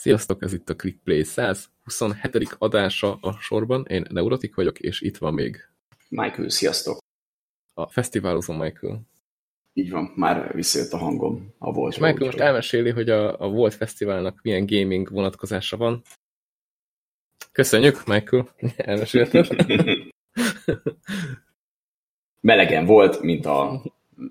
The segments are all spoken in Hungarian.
Sziasztok, ez itt a ClickPlay 127. adása a sorban. Én Neurotik vagyok, és itt van még... Michael, sziasztok! A fesztiválozó Michael. Így van, már visszajött a hangom a volt. És Michael most elmeséli, hogy a, a Volt Fesztiválnak milyen gaming vonatkozása van. Köszönjük, Michael, elmesélted. Melegen volt, mint a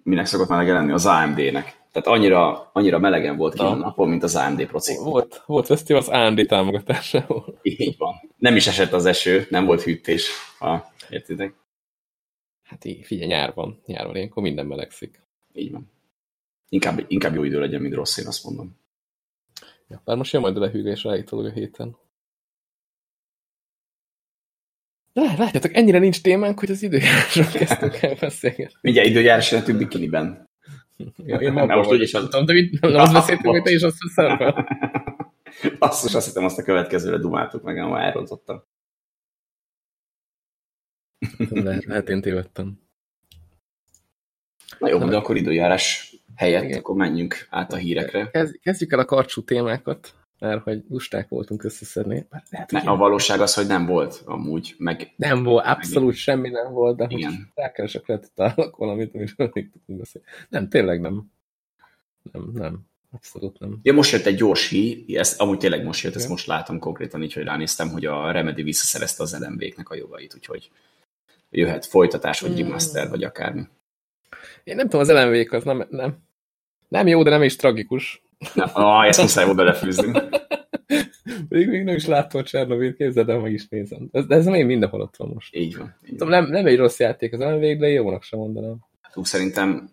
minek szokott melegen lenni, az AMD-nek. Tehát annyira, annyira melegen volt ki a napon, mint az AMD proci. Volt, volt fesztivál az AMD támogatásával. Így van. Nem is esett az eső, nem volt hűtés, ha értitek. Hát így, figyelj, nyár van. Nyár van, ilyenkor minden melegszik. Így van. Inkább, inkább jó idő legyen, mint rossz, én azt mondom. Ja, bár most jön majd a lehűlés állítólag a héten. De látjátok, ennyire nincs témánk, hogy az időjárásról kezdtünk el beszélgetni. Mindjárt időjárás a többi bikiniben. Ja, én már most úgyis az... de mit, nem azt beszéltünk, hogy te is azt veszed fel. Azt is azt hittem, azt a következőre dumáltuk meg, nem elrontottam. Lehet, lehet én tévedtem. Na jó, de akkor időjárás helyett, Igen. akkor menjünk át a hírekre. Kezdjük el a karcsú témákat mert hogy lusták voltunk összeszedni. Lehet, ne, a valóság az, hogy nem volt amúgy. Meg, nem volt, abszolút meg... semmi nem volt, de Igen. hogy rákeresek, találok valamit, amit még tudunk beszélni. Nem, tényleg nem. Nem, nem. Abszolút nem. Ja, most jött egy gyors hí, ezt amúgy tényleg most jött, ezt Igen. most látom konkrétan így, hogy ránéztem, hogy a Remedy visszaszerezte az LMV-nek a jogait, úgyhogy jöhet folytatás, vagy remaster, hmm. vagy akármi. Én nem tudom, az LMV-k az nem, nem, nem jó, de nem is tragikus. Na, ah, ezt muszáj volt belefűzni. még, még nem is láttam a Csernobyl, képzeld el, meg is nézem. Ez, de ez még mindenhol ott van most. Így van. Így van. Nem, nem egy rossz játék az végig, de jónak sem mondanám. Hú, szerintem,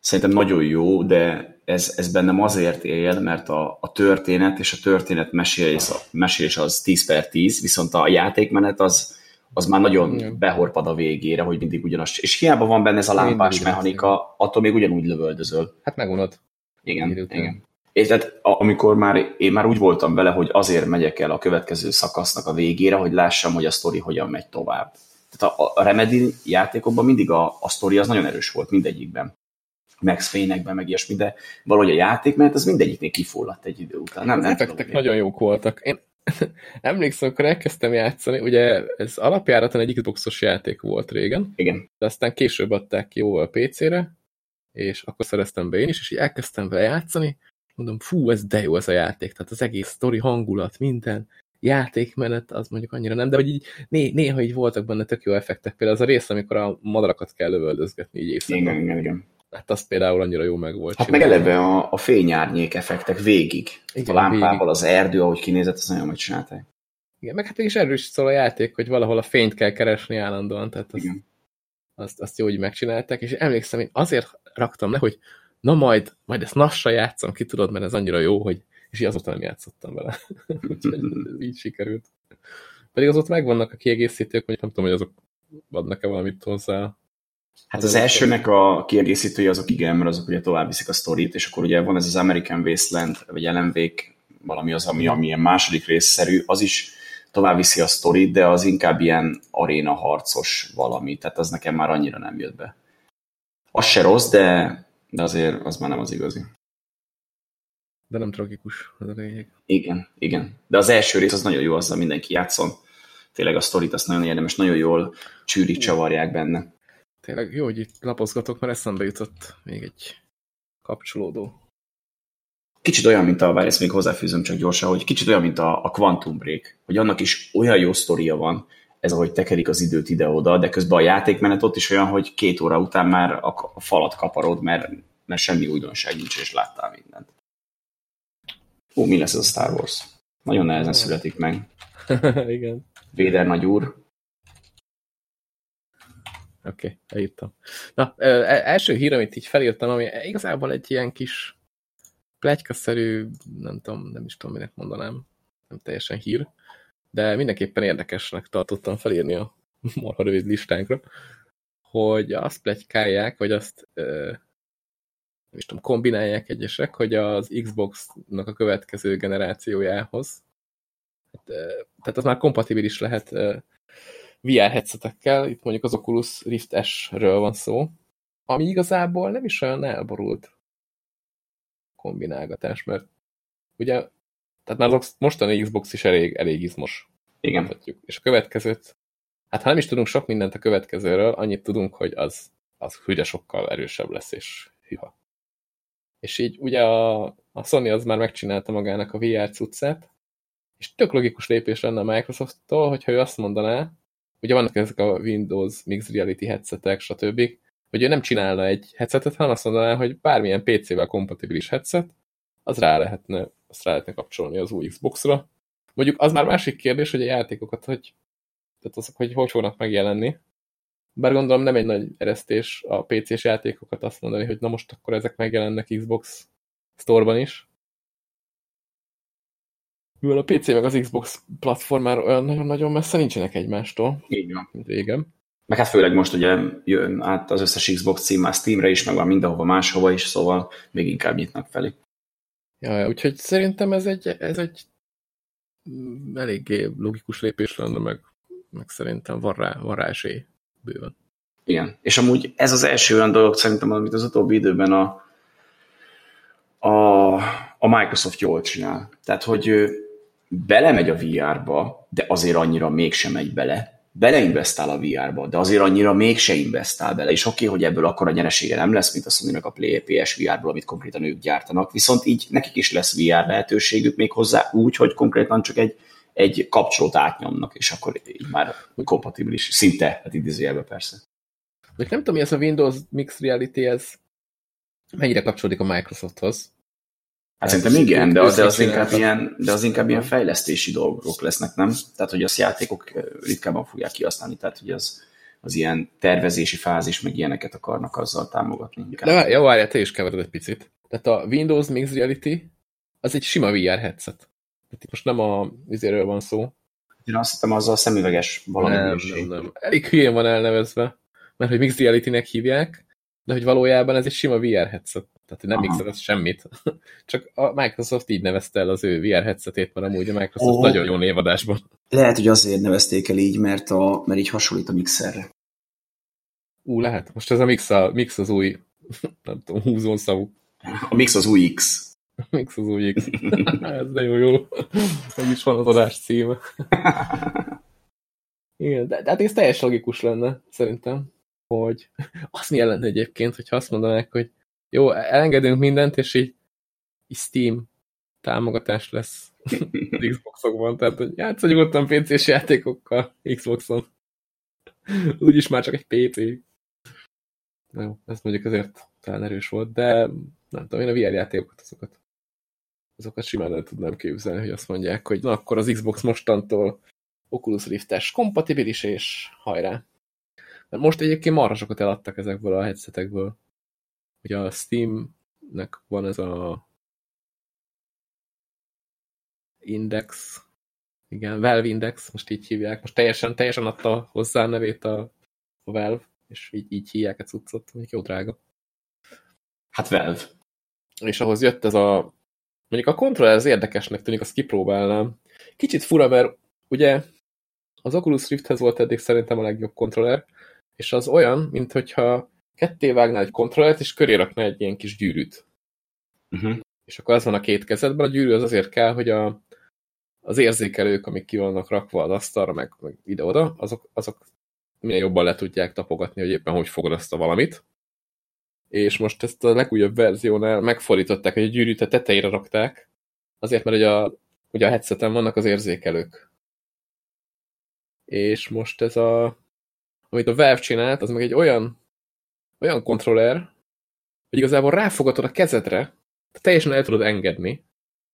szerintem nagyon jó, de ez, ez bennem azért él, mert a, a történet és a történet mesélés, mesélés az 10 per 10, viszont a játékmenet az, az már nagyon Igen. behorpad a végére, hogy mindig ugyanaz. És hiába van benne ez a lámpás mechanika, attól még ugyanúgy lövöldözöl. Hát megunod. Igen, igen. És tehát amikor már én már úgy voltam vele, hogy azért megyek el a következő szakasznak a végére, hogy lássam, hogy a sztori hogyan megy tovább. Tehát a, a Remedy játékokban mindig a, a sztori az nagyon erős volt mindegyikben. Max Payne-ekben, meg ilyesmi, de valahogy a játék, mert az mindegyiknél kifulladt egy idő után. Nem, nem effektek nagyon jók voltak. Én emlékszem, akkor elkezdtem játszani, ugye ez alapjáraton egy Xboxos játék volt régen. Igen. De aztán később adták ki jó a PC-re, és akkor szereztem be én is, és így elkezdtem vele játszani, mondom, fú, ez de jó ez a játék, tehát az egész sztori, hangulat, minden, játékmenet, az mondjuk annyira nem, de hogy így né néha így voltak benne tök jó effektek, például az a rész, amikor a madarakat kell lövöldözgetni így éjszaka. Igen, igen, igen. Hát az például annyira jó meg volt. Hát meg eleve a, a fényárnyék effektek végig. Igen, a lámpával, végig. az erdő, ahogy kinézett, az nagyon megcsinálták. Igen, meg hát is erről is szól a játék, hogy valahol a fényt kell keresni állandóan, tehát azt, azt, azt jó, hogy megcsinálták, és emlékszem, én azért raktam le, hogy na majd, majd ezt lassan játszom ki, tudod, mert ez annyira jó, hogy és így azóta nem játszottam vele. így sikerült. Pedig azok megvannak a kiegészítők, mondjuk nem tudom, hogy azok adnak-e valamit hozzá. Hát az, az elsőnek a kiegészítői azok igen, mert azok ugye tovább viszik a sztorit, és akkor ugye van ez az American Wasteland, vagy Elemvék, valami az, ami, ami ilyen második részszerű, az is tovább viszi a sztorit, de az inkább ilyen aréna harcos valami, tehát az nekem már annyira nem jött be. Az se rossz, de de azért az már nem az igazi. De nem tragikus, az a lényeg. Igen, igen. De az első rész az nagyon jó, azzal mindenki játszon. Tényleg a sztorit azt nagyon érdemes, nagyon jól csűrik, csavarják benne. Tényleg jó, hogy itt lapozgatok, mert eszembe jutott még egy kapcsolódó. Kicsit olyan, mint a, bár ezt még hozzáfűzöm csak gyorsan, hogy kicsit olyan, mint a, a Quantum Break, hogy annak is olyan jó sztoria van, ez ahogy tekerik az időt ide-oda, de közben a játékmenet ott is olyan, hogy két óra után már a falat kaparod, mert, mert semmi újdonság nincs, és láttál mindent. Ó, mi lesz ez a Star Wars? Nagyon nehezen születik meg. Igen. Véder nagy úr. Oké, okay, elírtam. Na, e, első hír, amit így felírtam, ami igazából egy ilyen kis plegykaszerű, nem tudom, nem is tudom, minek mondanám, nem teljesen hír, de mindenképpen érdekesnek tartottam felírni a marha rövid listánkra, hogy azt plegykálják, vagy azt is tudom, kombinálják egyesek, hogy az Xbox-nak a következő generációjához, hát, tehát az már kompatibilis lehet VR headsetekkel, itt mondjuk az Oculus Rift S-ről van szó, ami igazából nem is olyan elborult kombinálgatás, mert ugye Tehát már az mostani Xbox is elég, elég izmos. Igen. Mondhatjuk. És a következőt, hát ha nem is tudunk sok mindent a következőről, annyit tudunk, hogy az, az hűde sokkal erősebb lesz, és hűha. És így ugye a, a Sony az már megcsinálta magának a VR cuccát, és tök logikus lépés lenne a Microsoft-tól, hogyha ő azt mondaná, ugye vannak ezek a Windows Mixed Reality headsetek, stb., hogy ő nem csinálna egy headsetet, hanem azt mondaná, hogy bármilyen PC-vel kompatibilis headset, az rá lehetne, azt rá lehetne kapcsolni az új Xbox-ra. Mondjuk az már másik kérdés, hogy a játékokat, hogy, tehát azok, hogy hogy fognak megjelenni. Bár gondolom nem egy nagy eresztés a PC-s játékokat azt mondani, hogy na most akkor ezek megjelennek Xbox Store-ban is. Mivel a PC meg az Xbox platform már olyan nagyon-nagyon messze nincsenek egymástól. Így van. Mint régen. Meg hát főleg most ugye jön át az összes Xbox cím már Steamre is, meg van mindenhova máshova is, szóval még inkább nyitnak felé. Ja, úgyhogy szerintem ez egy, ez egy eléggé logikus lépés lenne, meg, meg szerintem van rá, van rá esély bőven. Igen, és amúgy ez az első olyan dolog szerintem, amit az utóbbi időben a, a, a Microsoft jól csinál. Tehát, hogy ő belemegy a VR-ba, de azért annyira mégsem megy bele, beleinvestál a VR-ba, de azért annyira mégse investál bele, és oké, okay, hogy ebből akkor a nyeresége nem lesz, mint a sony a Play PS VR-ból, amit konkrétan ők gyártanak, viszont így nekik is lesz VR lehetőségük még hozzá úgy, hogy konkrétan csak egy, egy kapcsolót átnyomnak, és akkor így már kompatibilis, szinte, hát idézőjelben persze. De nem tudom, mi ez a Windows Mixed Reality, ez mennyire kapcsolódik a Microsofthoz. Hát szerintem igen, de az, de az, inkább ilyen, de az inkább ilyen fejlesztési dolgok lesznek, nem? Tehát, hogy az játékok ritkában fogják kihasználni, tehát, hogy az, az ilyen tervezési fázis, meg ilyeneket akarnak azzal támogatni. Inkább. De jó, várjál, te is kevered egy picit. Tehát a Windows Mixed Reality az egy sima VR headset. Tehát itt most nem a vizéről van szó. Én azt hittem, azzal a szemüveges valami. Nem, nem, nem. Elég hülyén van elnevezve, mert hogy Mixed Reality-nek hívják, de hogy valójában ez egy sima VR headset. Tehát nem mixelesz semmit. Csak a Microsoft így nevezte el az ő VR headsetét, mert amúgy a Microsoft oh. nagyon jó névadásban. Lehet, hogy azért nevezték el így, mert, a, mert így hasonlít a mixerre. Ú, lehet. Most ez a mix, a, mix az új, nem tudom, húzón szavú. A mix az új X. A mix az új X. ez nagyon jó. Meg is van az adás címe. Igen, de, de hát ez teljes logikus lenne, szerintem, hogy az mi lenne egyébként, hogyha azt mondanák, hogy jó, elengedünk mindent, és így, így Steam támogatás lesz Xboxokban, tehát hogy játszol nyugodtan PC-s játékokkal Xboxon. Úgyis már csak egy PC. Na jó, ez mondjuk azért talán erős volt, de nem tudom, én a VR játékokat, azokat, azokat simán el tudnám képzelni, hogy azt mondják, hogy na akkor az Xbox mostantól Oculus Rift-es kompatibilis, és hajrá. Mert most egyébként marha sokat eladtak ezekből a headsetekből. Ugye a Steamnek van ez a Index, igen, Valve Index, most így hívják, most teljesen, teljesen adta hozzá a nevét a, a Valve, és így, így hívják a cuccot, mondjuk jó drága. Hát Valve. És ahhoz jött ez a, mondjuk a kontroller ez érdekesnek tűnik, azt kipróbálnám. Kicsit fura, mert ugye az Oculus Rifthez volt eddig szerintem a legjobb kontroller, és az olyan, mint hogyha ketté vágná egy kontrollert, és köré rakná egy ilyen kis gyűrűt. Uh -huh. És akkor az van a két kezedben, a gyűrű az azért kell, hogy a, az érzékelők, amik ki vannak rakva az asztalra, meg, meg ide-oda, azok, azok minél jobban le tudják tapogatni, hogy éppen hogy fogod azt a valamit. És most ezt a legújabb verziónál megfordították, hogy a gyűrűt a tetejére rakták, azért, mert ugye a, ugye a headseten vannak az érzékelők. És most ez a amit a Valve csinált, az meg egy olyan olyan kontroller, hogy igazából ráfogatod a kezedre, teljesen el tudod engedni.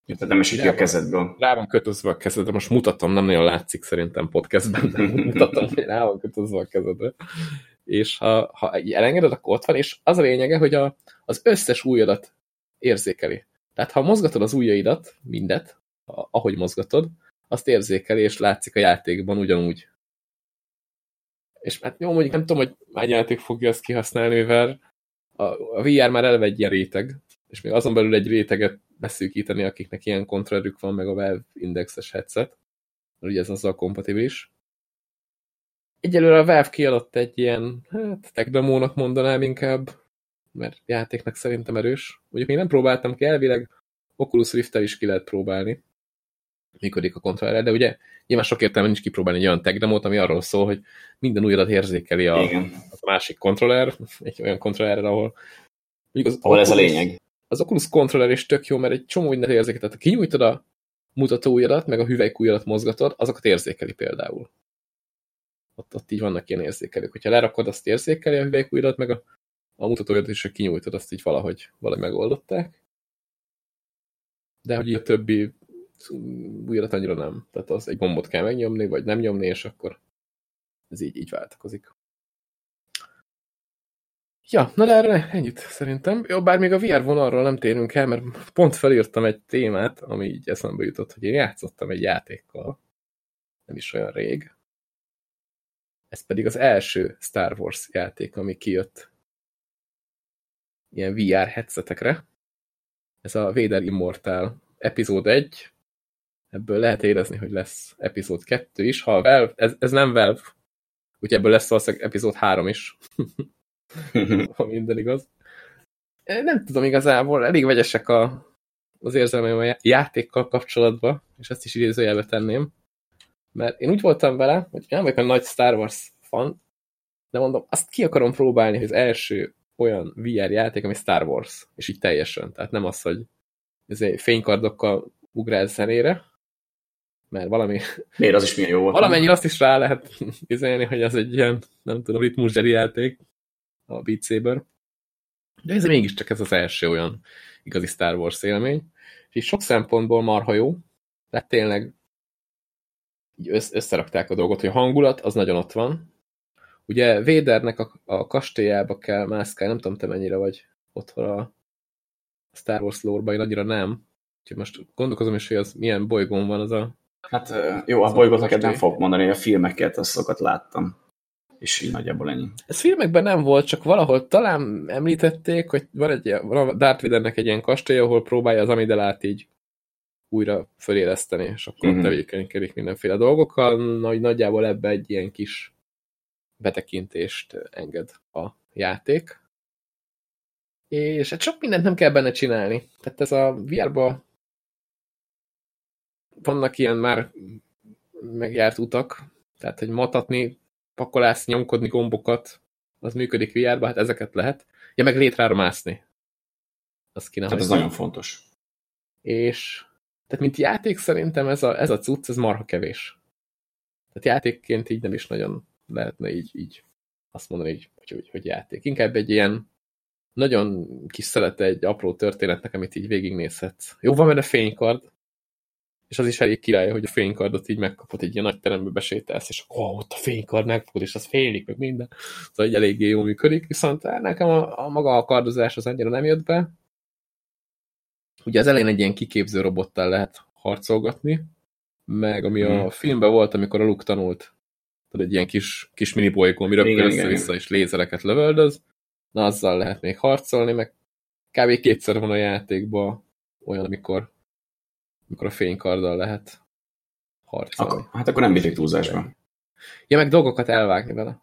Tehát nem esik ki a kezedből. Rá van kötözve a kezedre, most mutatom, nem nagyon látszik szerintem podcastben, de mutatom, hogy rá van kötözve a kezedre. És ha, ha elengeded, akkor ott van, és az a lényege, hogy a, az összes ujjadat érzékeli. Tehát ha mozgatod az ujjaidat, mindet, ahogy mozgatod, azt érzékeli, és látszik a játékban ugyanúgy. És hát jó, mondjuk nem tudom, hogy hány játék fogja ezt kihasználni, mivel a, a VR már eleve egy ilyen réteg, és még azon belül egy réteget beszűkíteni, akiknek ilyen kontrollerük van, meg a Valve indexes headset, mert ugye ez azzal kompatibilis. Egyelőre a Valve kiadott egy ilyen, hát tech demónak mondanám inkább, mert játéknak szerintem erős. Mondjuk még nem próbáltam ki, elvileg Oculus rift is ki lehet próbálni. Működik a kontroller, de ugye nyilván sok értelme nincs kipróbálni egy olyan tech demót, ami arról szól, hogy minden új adat érzékeli a, a másik kontroller, egy olyan kontroller, ahol az ahol Oculus, ez a lényeg. Az Oculus kontroller is tök jó, mert egy csomó mindent érzékel. Tehát ha kinyújtod a mutató ujjadat, meg a hüvelykújjadat mozgatod, azokat érzékeli például. Ott, ott így vannak ilyen érzékelők. Hogyha lerakod, azt érzékeli a hüvelykújjadat, meg a, a mutatóujjadat is, hogy kinyújtod, azt így valahogy, valahogy megoldották. De hogy a többi újra annyira nem. Tehát az egy gombot kell megnyomni, vagy nem nyomni, és akkor ez így, így változik. Ja, na de erre ennyit szerintem. Jó, bár még a VR vonalról nem térünk el, mert pont felírtam egy témát, ami így eszembe jutott, hogy én játszottam egy játékkal. Nem is olyan rég. Ez pedig az első Star Wars játék, ami kijött ilyen VR headsetekre. Ez a Vader Immortal epizód 1, ebből lehet érezni, hogy lesz epizód 2 is. Ha Valve, ez, ez nem Valve, úgyhogy ebből lesz valószínűleg epizód 3 is. ha minden igaz. Nem tudom igazából, elég vegyesek a, az érzelmeim a játékkal kapcsolatban, és ezt is idézőjelbe tenném. Mert én úgy voltam vele, hogy nem vagyok a nagy Star Wars fan, de mondom, azt ki akarom próbálni, hogy az első olyan VR játék, ami Star Wars, és így teljesen. Tehát nem az, hogy fénykardokkal ugrál zenére, mert valami... Miért az is milyen jó volt? Valamennyi azt is rá lehet üzenni, hogy ez egy ilyen, nem tudom, ritmusgeri játék a Beat Saber. De ez mégiscsak ez az első olyan igazi Star Wars élmény. És sok szempontból marha jó, tehát tényleg így összerakták a dolgot, hogy a hangulat az nagyon ott van. Ugye Védernek a, a kastélyába kell mászkálni, nem tudom te mennyire vagy otthon a Star Wars lore én annyira nem. Úgyhogy most gondolkozom is, hogy az milyen bolygón van az a Hát jó, a bolygót nem fogok mondani, a filmeket, azokat láttam. És így nagyjából ennyi. Ez filmekben nem volt, csak valahol talán említették, hogy van egy van Darth Vadernek egy ilyen kastély, ahol próbálja az Amidalát így újra föléleszteni, és akkor uh mhm. -huh. tevékenykedik mindenféle dolgokkal, nagy, nagyjából ebbe egy ilyen kis betekintést enged a játék. És hát sok mindent nem kell benne csinálni. Tehát ez a VR-ba vannak ilyen már megjárt utak, tehát hogy matatni, pakolászni, nyomkodni gombokat, az működik vr hát ezeket lehet. Ja, meg létrára mászni. Az kéne Tehát ez nagyon fontos. És tehát mint játék szerintem ez a, ez a cucc, ez marha kevés. Tehát játékként így nem is nagyon lehetne így, így azt mondani, hogy, hogy, hogy játék. Inkább egy ilyen nagyon kis szelete egy apró történetnek, amit így végignézhetsz. Jó, van benne fénykard, és az is elég király, hogy a fénykardot így megkapod, egy ilyen nagy terembe besétálsz, és oh, ott a fénykard megfogod, és az félik, meg minden. Szóval egy eléggé jól működik, viszont nekem a, a maga a kardozás az annyira nem jött be. Ugye az elején egy ilyen kiképző robottal lehet harcolgatni, meg ami hmm. a filmben volt, amikor a Luke tanult, tudod, egy ilyen kis, kis mini bolygó, ami röpköd össze-vissza, és lézereket lövöldöz, na azzal lehet még harcolni, meg kb. kétszer van a játékban olyan, amikor amikor a fénykarddal lehet harcolni. Akkor, hát akkor nem vigyek túlzásba. Ja, meg dolgokat elvágni vele.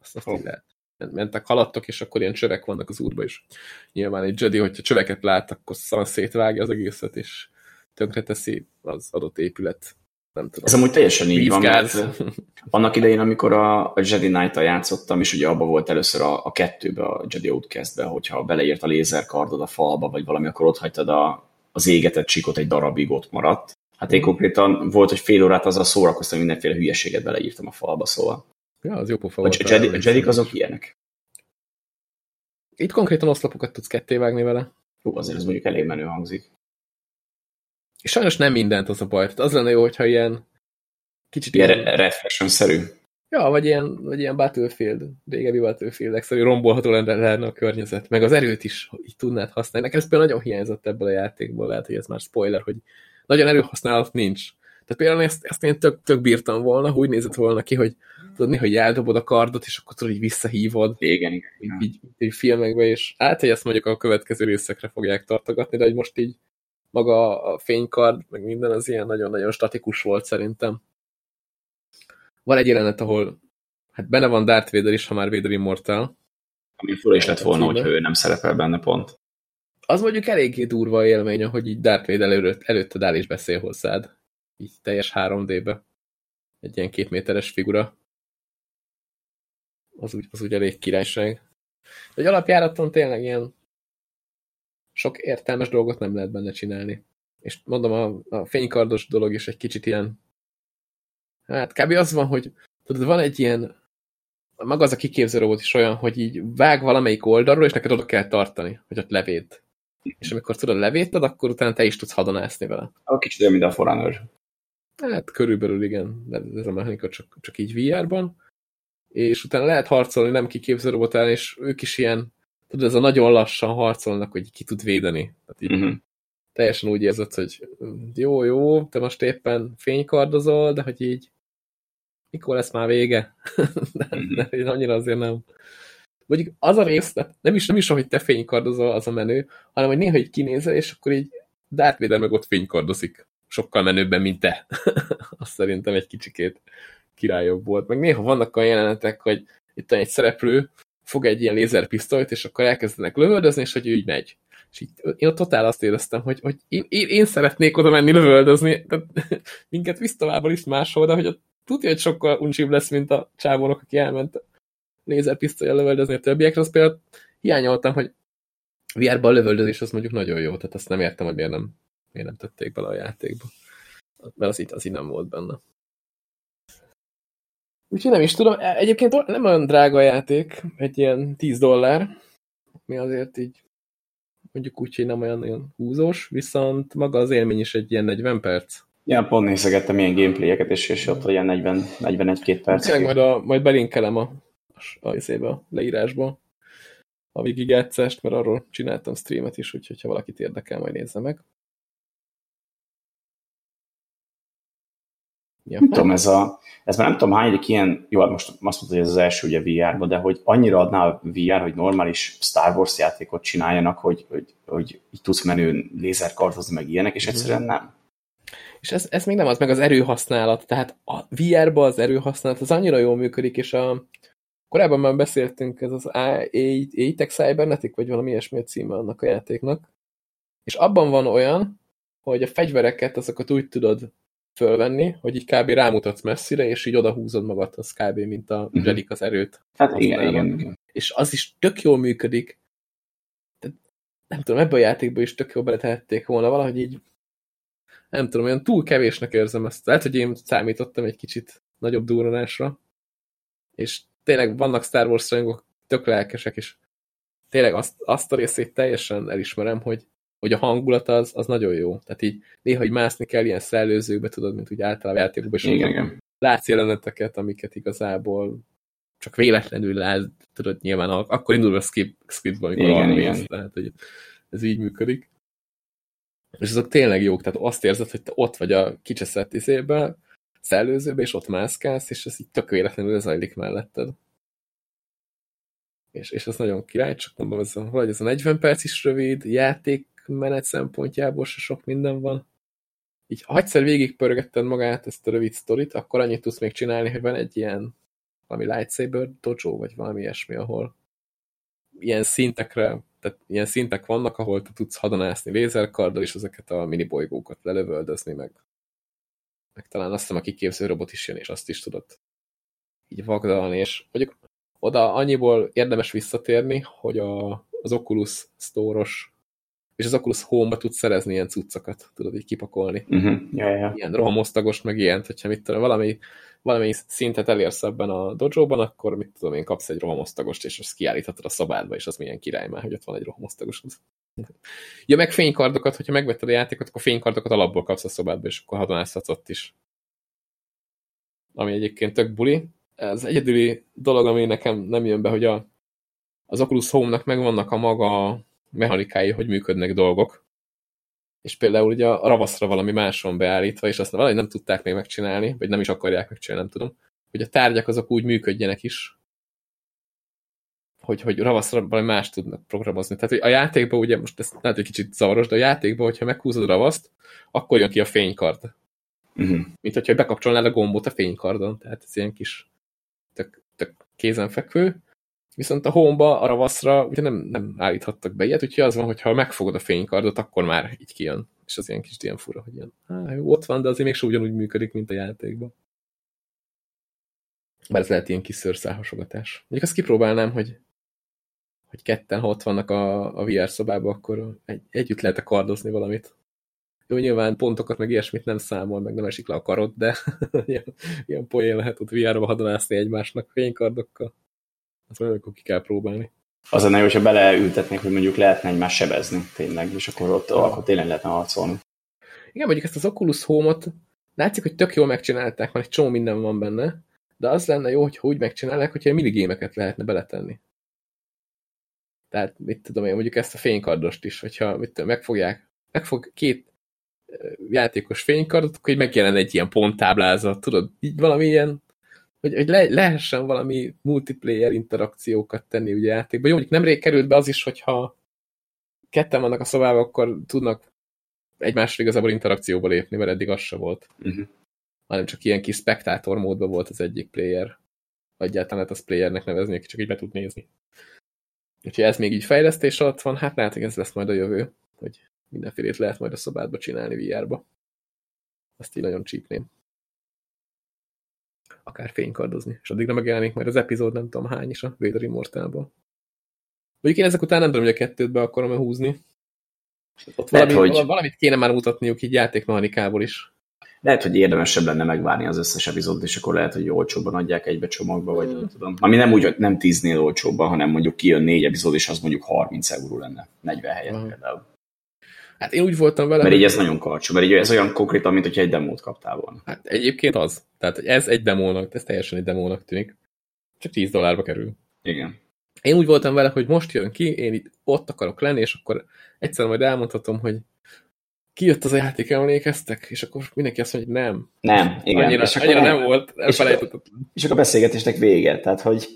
Azt, azt oh. lehet. Mentek, haladtok, és akkor ilyen csövek vannak az útba is. Nyilván egy Jedi, hogyha csöveket lát, akkor szan szétvágja az egészet, és tönkreteszi az adott épület. Nem tudom. Ez amúgy teljesen így van, mert annak idején, amikor a, a Jedi Knight-tal játszottam, és ugye abba volt először a, a kettőbe, a Jedi Outcast-be, hogyha beleért a lézerkardod a falba, vagy valami, akkor ott hagytad a, az égetett csikot egy darabig ott maradt. Hát én konkrétan volt, hogy fél órát azzal szórakoztam, mindenféle hülyeséget beleírtam a falba, szóval. Ja, az jó pofa volt. A Jedi, Jedik azok ilyenek. Itt konkrétan oszlopokat tudsz ketté vágni vele. Jó, azért ez mondjuk elég menő hangzik. És sajnos nem mindent az a baj. Tehát az lenne jó, hogyha ilyen kicsit ilyen... ilyen... Red szerű Ja, vagy ilyen, vagy ilyen Battlefield, régebbi Battlefield szerű rombolható lenne, lenne a környezet, meg az erőt is így tudnád használni. Nekem ez például nagyon hiányzott ebből a játékból, lehet, hogy ez már spoiler, hogy nagyon erőhasználat nincs. Tehát például ezt, ezt én tök, tök bírtam volna, úgy nézett volna ki, hogy tudod, hogy eldobod a kardot, és akkor tudod, így visszahívod. Igen, igen. Így, így, így filmekbe, és hát, hogy ezt mondjuk a következő részekre fogják tartogatni, de hogy most így maga a fénykard, meg minden az ilyen nagyon-nagyon statikus volt szerintem. Van egy jelenet, ahol hát benne van Darth Vader is, ha már Vader Immortal. Ami fura is lett volna, hogy ő nem szerepel benne pont. Az mondjuk eléggé durva élmény, hogy így Darth Vader előtt, előtted áll és beszél hozzád. így teljes 3D-be. Egy ilyen két méteres figura. Az úgy, az úgy elég királyság. De egy alapjáraton tényleg ilyen sok értelmes dolgot nem lehet benne csinálni. És mondom, a, a fénykardos dolog is egy kicsit ilyen hát kb. az van, hogy tudod, van egy ilyen maga az a kiképző robot is olyan, hogy így vág valamelyik oldalról, és neked oda kell tartani, hogy ott levéd. És amikor tudod levéted, akkor utána te is tudsz hadonászni vele. A kicsit olyan, mint a Forerunner. Hát körülbelül igen, ez a mechanika csak, csak így VR-ban. És utána lehet harcolni nem kiképző robotán, és ők is ilyen, tudod, ez a nagyon lassan harcolnak, hogy ki tud védeni. Tehát így uh mhm. -huh. Teljesen úgy érzed, hogy jó, jó, te most éppen fénykardozol, de hogy így mikor lesz már vége? de, mhm. de én annyira azért nem. Mondjuk az a rész, nem is, nem is hogy te fénykardozol, az a menő, hanem hogy néha így kinézel, és akkor így Darth Vader meg ott fénykardozik. Sokkal menőbben, mint te. Azt szerintem egy kicsikét királyobb volt. Meg néha vannak olyan jelenetek, hogy itt egy szereplő fog egy ilyen lézerpisztolyt, és akkor elkezdenek lövöldözni, és hogy ő így megy. És így, én totál azt éreztem, hogy, hogy én, én, én szeretnék oda menni lövöldözni, tehát minket visz tovább is máshol, de hogy ott tudja, hogy sokkal uncsibb lesz, mint a csávónak, aki elment lézerpisztolyjal lövöldözni a többiekre, az például hiányoltam, hogy VR-ban a lövöldözés az mondjuk nagyon jó, tehát azt nem értem, hogy miért nem, miért nem tették bele a játékba. Mert az itt, az itt nem volt benne. Úgyhogy nem is tudom, e, egyébként nem olyan drága a játék, egy ilyen 10 dollár, mi azért így mondjuk úgy, hogy nem olyan, olyan húzós, viszont maga az élmény is egy ilyen 40 perc. Ja, pont nézegettem ilyen gameplayeket, és, és ott ilyen 40, 41-2 perc. Tényleg majd, a, majd belinkelem a, a, a, a leírásba a végigátszást, mert arról csináltam streamet is, úgyhogy ha valakit érdekel, majd nézze meg. Ja. Nem tudom, ez, a, ez már nem tudom hányadik ilyen, jó, hát most azt mondta, hogy ez az első ugye vr de hogy annyira adná a VR, hogy normális Star Wars játékot csináljanak, hogy, hogy, hogy így tudsz menőn lézerkartozni, meg ilyenek, és egyszerűen nem. És ez, ez még nem az, meg az erőhasználat. Tehát a VR-ba az erőhasználat az annyira jól működik, és a, korábban már beszéltünk, ez az A-Tech Cybernetic, vagy valami ilyesmi a címe annak a játéknak. És abban van olyan, hogy a fegyvereket, azokat úgy tudod fölvenni, hogy így kb. rámutatsz messzire, és így odahúzod magad, az kb. mint a uh -huh. az erőt. Hát igen, igen, igen. És az is tök jól működik. De nem tudom, ebben a játékban is tök jól beletehették volna, valahogy így nem tudom, olyan túl kevésnek érzem ezt. Lehet, hogy én számítottam egy kicsit nagyobb durranásra, és tényleg vannak Star Wars rajongók tök lelkesek, és tényleg azt, azt a részét teljesen elismerem, hogy, hogy a hangulat az, az nagyon jó. Tehát így néha hogy mászni kell ilyen szellőzőkbe, tudod, mint úgy általában játékokban, és igen, igen. látsz jeleneteket, amiket igazából csak véletlenül lát, tudod, nyilván akkor indul a skip, skipba, amikor igen, igen. tehát hogy ez így működik. És azok tényleg jók, tehát azt érzed, hogy te ott vagy a kicseszett izébe, szellőzőbe, és ott mászkálsz, és ez így tök véletlenül zajlik melletted. És, és ez nagyon király, csak mondom, ez a, valahogy ez a 40 perc is rövid, játékmenet szempontjából se sok minden van. Így, ha egyszer végigpörgetted magát ezt a rövid sztorit, akkor annyit tudsz még csinálni, hogy van egy ilyen valami lightsaber dojo, vagy valami ilyesmi, ahol ilyen szintekre tehát ilyen szintek vannak, ahol te tudsz hadonászni lézerkarddal, és ezeket a mini bolygókat lelövöldözni, meg, meg talán azt a kiképző robot is jön, és azt is tudod így vagdalni, és mondjuk oda annyiból érdemes visszatérni, hogy a, az Oculus Store-os és az Oculus Home-ba tudsz szerezni ilyen cuccokat, tudod így kipakolni. Uh -huh. yeah, yeah. Ilyen rohamosztagos, meg ilyent, hogyha mit tudom, valami valami szintet elérsz ebben a dojo-ban, akkor mit tudom én, kapsz egy rohamosztagost, és azt kiállíthatod a szobádba, és az milyen király már, hogy ott van egy rohamosztagosod. Ja, meg fénykardokat, hogyha megvetted a játékot, akkor fénykardokat alapból kapsz a szobádba, és akkor hadonázhatsz ott is. Ami egyébként tök buli. Ez egyedüli dolog, ami nekem nem jön be, hogy a, az Oculus Home-nak megvannak a maga mechanikái, hogy működnek dolgok és például ugye a ravaszra valami máson beállítva, és azt valahogy nem tudták még megcsinálni, vagy nem is akarják megcsinálni, nem tudom, hogy a tárgyak azok úgy működjenek is, hogy, hogy ravaszra valami más tudnak programozni. Tehát hogy a játékban ugye, most ez lehet, hogy kicsit zavaros, de a játékban, hogyha meghúzod a ravaszt, akkor jön ki a fénykard. Uh -huh. Mint hogyha bekapcsolnál a gombot a fénykardon. Tehát ez ilyen kis tök, tök kézenfekvő. Viszont a home a ravaszra ugye nem, nem állíthattak be ilyet, úgyhogy az van, hogy ha megfogod a fénykardot, akkor már így kijön És az ilyen kis ilyen fura, hogy ilyen, á, jó, ott van, de azért mégsem ugyanúgy működik, mint a játékban. Bár ez lehet ilyen kis szőrszálhasogatás. Mondjuk azt kipróbálnám, hogy, hogy ketten, ha ott vannak a, a VR szobában, akkor egy, együtt lehet -e kardozni valamit. Jó, nyilván pontokat, meg ilyesmit nem számol, meg nem esik le a karod, de ilyen, ilyen poén lehet ott VR-ba hadonászni egymásnak fénykardokkal. Mondjuk, akkor ki kell próbálni. Az a hogyha beleültetnék, hogy mondjuk lehetne egymás sebezni tényleg, és akkor ott akkor tényleg lehetne harcolni. Igen, mondjuk ezt az Oculus Home-ot látszik, hogy tök jól megcsinálták, van egy csomó minden van benne, de az lenne jó, hogyha úgy megcsinálják, hogyha minigémeket lehetne beletenni. Tehát mit tudom én, mondjuk ezt a fénykardost is, hogyha mit tudom, megfogják, megfog két játékos fénykardot, akkor így megjelen egy ilyen ponttáblázat, tudod, így valami ilyen, hogy, hogy le, lehessen valami multiplayer interakciókat tenni ugye játékban. Jó, mondjuk nemrég került be az is, hogyha ketten vannak a szobában, akkor tudnak egymásra igazából interakcióba lépni, mert eddig az se volt. Uh mhm. -huh. Hanem csak ilyen kis spektátor módban volt az egyik player. Egyáltalán lehet az playernek nevezni, aki csak így be tud nézni. Úgyhogy ez még így fejlesztés alatt van, hát lehet, hogy ez lesz majd a jövő, hogy mindenfélét lehet majd a szobádba csinálni VR-ba. Azt így nagyon csípném. Akár fénykardozni. És addigra megjelenik majd az epizód, nem tudom hány is a Vader Immortalból. Mondjuk én ezek után nem tudom, hogy a kettőt be akarom-e húzni. Ott lehet, valami, hogy... valamit kéne már mutatniuk így játékmechanikából is. Lehet, hogy érdemesebb lenne megvárni az összes epizódot, és akkor lehet, hogy olcsóbban adják egybe csomagba, vagy nem tudom. Ami nem úgy, hogy nem tíznél olcsóbban, hanem mondjuk kijön négy epizód, és az mondjuk 30 euró lenne, 40 helyet -huh. például. Hát én úgy voltam vele. Mert így ez nagyon karcsú, mert így ez olyan konkrétan, mint hogy egy demót kaptál volna. Hát egyébként az. Tehát ez egy demónak, ez teljesen egy demónak tűnik. Csak 10 dollárba kerül. Igen. Én úgy voltam vele, hogy most jön ki, én itt ott akarok lenni, és akkor egyszer majd elmondhatom, hogy kijött az a játék, emlékeztek? És akkor mindenki azt mondja, hogy nem. Nem, igen. Annyira, és annyira nem, nem volt, és akkor, és akkor a beszélgetésnek vége, tehát hogy...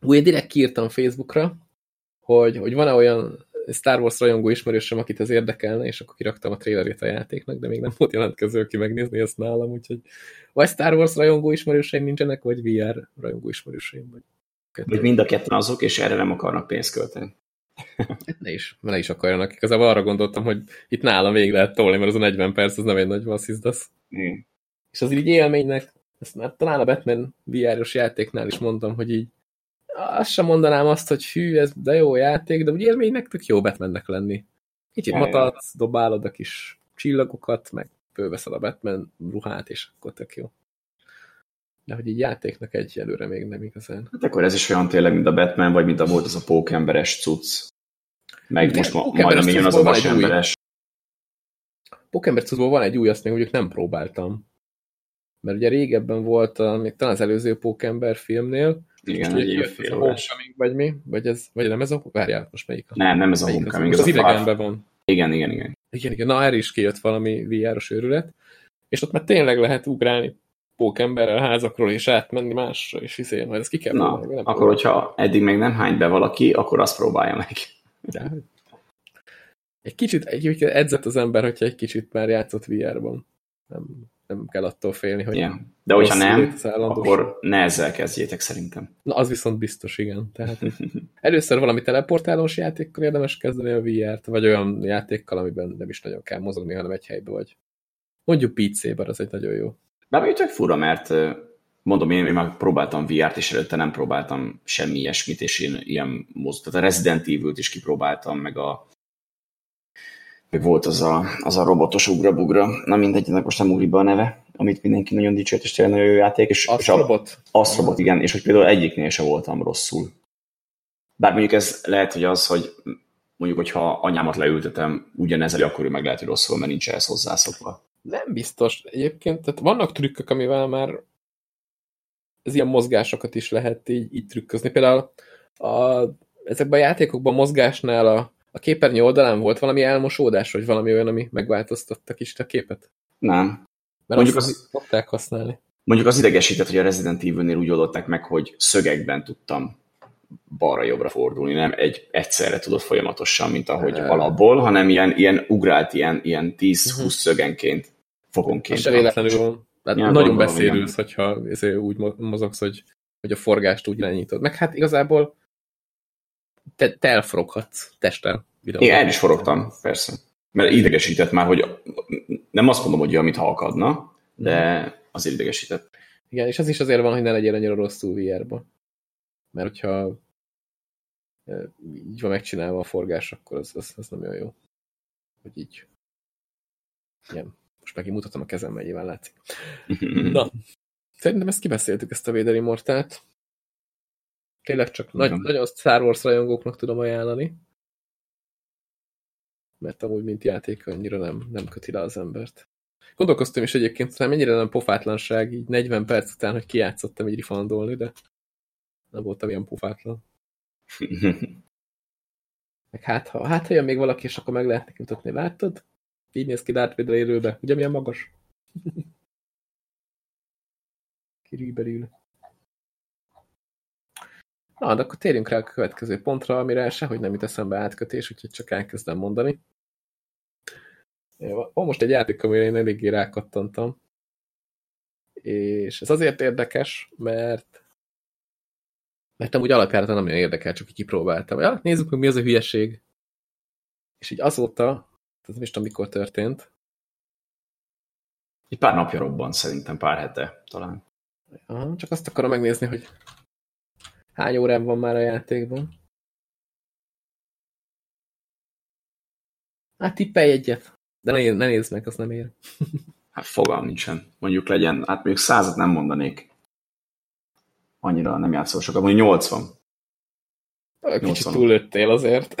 Úgy én direkt kiírtam Facebookra, hogy, hogy van-e olyan Star Wars rajongó ismerősöm, akit ez érdekelne, és akkor kiraktam a trailerét a játéknak, de még nem volt jelentkező, aki megnézni ezt nálam, úgyhogy vagy Star Wars rajongó ismerőseim nincsenek, vagy VR rajongó ismerőseim. Vagy, vagy mind a ketten azok, és erre nem akarnak pénzt költeni. Hát ne is, ne is akarjanak. Igazából arra gondoltam, hogy itt nálam végig lehet tolni, mert az a 40 perc, az nem egy nagy vasszizdasz. Mm. És az így élménynek, ezt már talán a Batman VR-os játéknál is mondtam, hogy így azt sem mondanám azt, hogy hű, ez de jó játék, de úgy élménynek tök jó Batmannek lenni. Kicsit ja, matatsz, dobálod a kis csillagokat, meg fölveszed a Batman ruhát, és akkor tök jó. De hogy így játéknak egy előre még nem igazán. Hát akkor ez is olyan tényleg, mint a Batman, vagy mint a volt az a pókemberes cucc. Meg De most ma, majd jön az a vasemberes. Pókember cuccból van egy új, azt még mondjuk nem próbáltam. Mert ugye régebben volt, még talán az előző Pókember filmnél, igen, egy év fél Homecoming, vagy mi? Vagy, ez, vagy nem ez a... Várjál, most melyik? A, nem, nem ez a Homecoming. Az, az, az idegenben van. Igen, igen, igen. Igen, igen. Na, erre is kijött valami VR-os őrület. És ott már tényleg lehet ugrálni pókemberrel házakról, és átmenni másra, és izé, majd ezt ki kell Na, próbálni, akkor próbálni. hogyha eddig még nem hány be valaki, akkor azt próbálja meg. De, egy kicsit, egy, edzett az ember, hogyha egy kicsit már játszott VR-ban. Nem, nem kell attól félni, hogy... Yeah. De hogyha nem, akkor ne ezzel kezdjétek szerintem. Na, az viszont biztos, igen. Tehát először valami teleportálós játékkal érdemes kezdeni a VR-t, vagy olyan játékkal, amiben nem is nagyon kell mozogni, hanem egy helybe vagy. Mondjuk Saber, az egy nagyon jó. Bár mondjuk tök fura, mert mondom, én, én már próbáltam VR-t, és előtte nem próbáltam semmi ilyesmit, és én ilyen. Tehát a Resident Evil-t is kipróbáltam, meg a meg volt az a, az a robotos ugra-bugra, na mindegy, ennek most nem ugrik be a neve, amit mindenki nagyon dicsért, és tényleg nagyon jó játék. És, és robot? Az robot, igen, és hogy például egyiknél sem voltam rosszul. Bár mondjuk ez lehet, hogy az, hogy mondjuk, hogyha anyámat leültetem ugyanezzel, akkor ő meg lehet, hogy rosszul, mert nincs ehhez hozzászokva. Nem biztos. Egyébként tehát vannak trükkök, amivel már ez ilyen mozgásokat is lehet így, így trükközni. Például a, ezekben a játékokban a mozgásnál a, a képernyő oldalán volt valami elmosódás, vagy valami olyan, ami megváltoztatta kicsit a képet? Nem. Mert mondjuk azt az, szokták használni. Mondjuk az idegesített, hogy a Resident Evil-nél úgy oldották meg, hogy szögekben tudtam balra-jobbra fordulni, nem egy egyszerre tudott folyamatosan, mint ahogy e... alapból, hanem ilyen, ilyen ugrált, ilyen, ilyen 10-20 uh -huh. szögenként, fogonként. Se véletlenül van. Tehát ja, nagyon beszélősz, hogyha úgy mozogsz, hogy, hogy a forgást úgy irányítod. Meg hát igazából te, te elforoghatsz testel. Igen, el is forogtam, persze. Mert idegesített már, hogy nem azt mondom, hogy amit halkadna, de azért idegesített. Igen, és az is azért van, hogy ne legyél annyira rosszul VR-ba. Mert hogyha így van megcsinálva a forgás, akkor az, az, az nem olyan jó. Hogy így. Igen. Most megint mutatom a kezemmel, nyilván látszik. Na, szerintem ezt kibeszéltük, ezt a Vader Immortát. Tényleg csak nagy, nagyon Star Wars rajongóknak tudom ajánlani. Mert amúgy, mint játék, annyira nem, nem köti le az embert. Gondolkoztam is egyébként, hogy mennyire nem pofátlanság így 40 perc után, hogy kijátszottam így rifandolni, de nem voltam ilyen pofátlan. Meg hát, ha, hát, ha jön még valaki, és akkor meg lehet neki mutatni, láttad? Így néz ki Darth Vader élőbe. Ugye milyen magas? Körülbelül. Na, de akkor térjünk rá a következő pontra, amire sehogy nem jut eszembe átkötés, úgyhogy csak elkezdem mondani. Van most egy játék, amire én eléggé rákattantam. És ez azért érdekes, mert mert amúgy alapjáraton nem olyan érdekel, csak így kipróbáltam. Ja, nézzük meg, mi az a hülyeség. És így azóta, ez nem is tudom, mikor történt. Egy pár napja robban, szerintem pár hete talán. Aha, csak azt akarom megnézni, hogy hány órán van már a játékban. Hát tippelj egyet. De ne, ne nézd meg, azt nem ér. Hát fogalm nincsen. Mondjuk legyen, hát mondjuk százat nem mondanék. Annyira nem játszol sokat, mondjuk 80. Kicsit 80. túllőttél azért.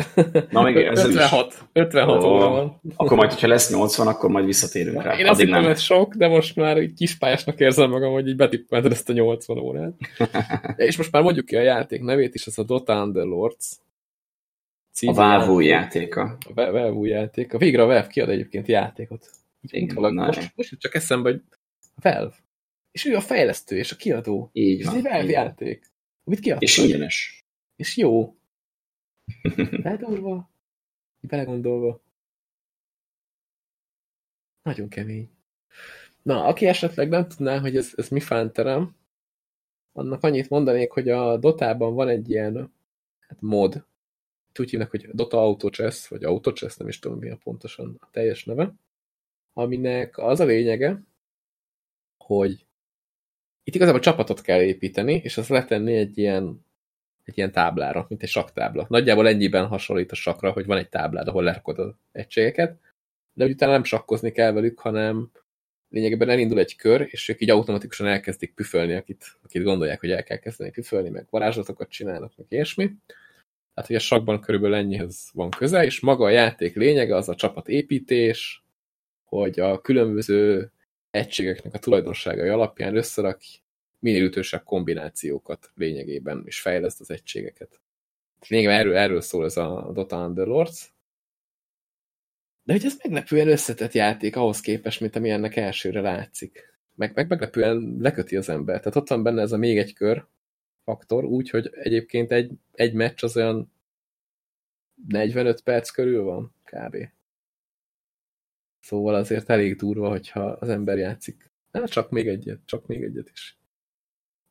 Na, még 56, is. 56 oh, óra van. Akkor majd, hogyha lesz 80, akkor majd visszatérünk rá. Én azt hittem, ez sok, de most már kispályásnak érzem magam, hogy így betippelted ezt a 80 órát. És most már mondjuk ki a játék nevét is, ez a Dota Underlords. A Valve játéka. A Valve játéka. Végre a Valve kiad egyébként játékot. Igen, most, most csak eszembe, hogy Valve. És ő a fejlesztő és a kiadó. Így van. Ez egy Valve játék. Amit kiadta. És ingyenes. És jó. Bedurva. Belegondolva. Nagyon kemény. Na, aki esetleg nem tudná, hogy ez, ez mi fánterem, annak annyit mondanék, hogy a Dotában van egy ilyen hát mod, úgy hívnak, hogy Dota Auto Chess, vagy Auto Chess, nem is tudom mi a pontosan a teljes neve, aminek az a lényege, hogy itt igazából csapatot kell építeni, és azt letenni egy ilyen, egy ilyen táblára, mint egy saktábla. Nagyjából ennyiben hasonlít a sakra, hogy van egy táblád, ahol lerakod az egységeket, de utána nem sakkozni kell velük, hanem lényegében elindul egy kör, és ők így automatikusan elkezdik püfölni, akit, akit gondolják, hogy el kell kezdeni püfölni, meg varázslatokat csinálnak, meg ilyesmi. Tehát, hogy a sakban körülbelül ennyihez van köze, és maga a játék lényege az a csapatépítés, hogy a különböző egységeknek a tulajdonságai alapján összerak minél ütősebb kombinációkat lényegében, és fejleszt az egységeket. Lényegében erről, erről szól ez a Dota Underlords. De hogy ez meglepően összetett játék ahhoz képest, mint ami ennek elsőre látszik. Meg, meg meglepően leköti az ember. Tehát ott van benne ez a még egy kör, faktor, úgy, hogy egyébként egy, egy meccs az olyan 45 perc körül van, kb. Szóval azért elég durva, hogyha az ember játszik. Hát csak még egyet, csak még egyet is.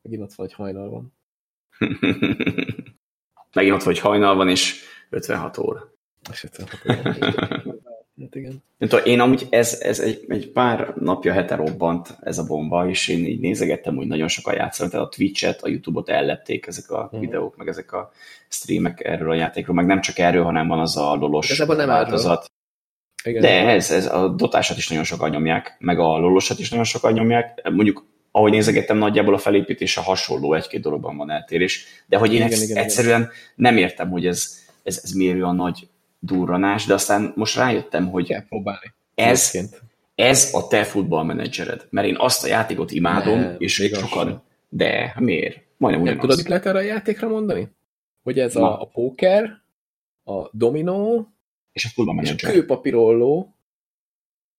Megint ott van, hogy hajnal van. Megint ott van, hogy hajnal van, és 56 óra. És 56 óra. Hát igen. Nem tudom, én amúgy ez, ez egy, egy pár napja hete robbant ez a bomba, és én így nézegettem, hogy nagyon sokan játszanak, tehát a Twitch-et, a YouTube-ot ellepték ezek a hmm. videók, meg ezek a streamek erről a játékról, meg nem csak erről, hanem van az a lolos nem változat. Igen. De ez, ez a dotásat is nagyon sokan nyomják, meg a lolosat is nagyon sokan nyomják. Mondjuk, ahogy nézegettem, nagyjából a felépítése hasonló, egy-két dologban van eltérés, de hogy én igen, igen, egyszerűen igen. nem értem, hogy ez, ez, ez miért olyan nagy durranás, de aztán most rájöttem, hogy Kell próbálni. Ez, ez a te futballmenedzsered. Mert én azt a játékot imádom, ne, és sokan... De miért? Majdnem ugyanaz. Tudod, mit lehet erre a játékra mondani? Hogy ez a, a póker, a dominó, és a futballmenedzser. És a kőpapírolló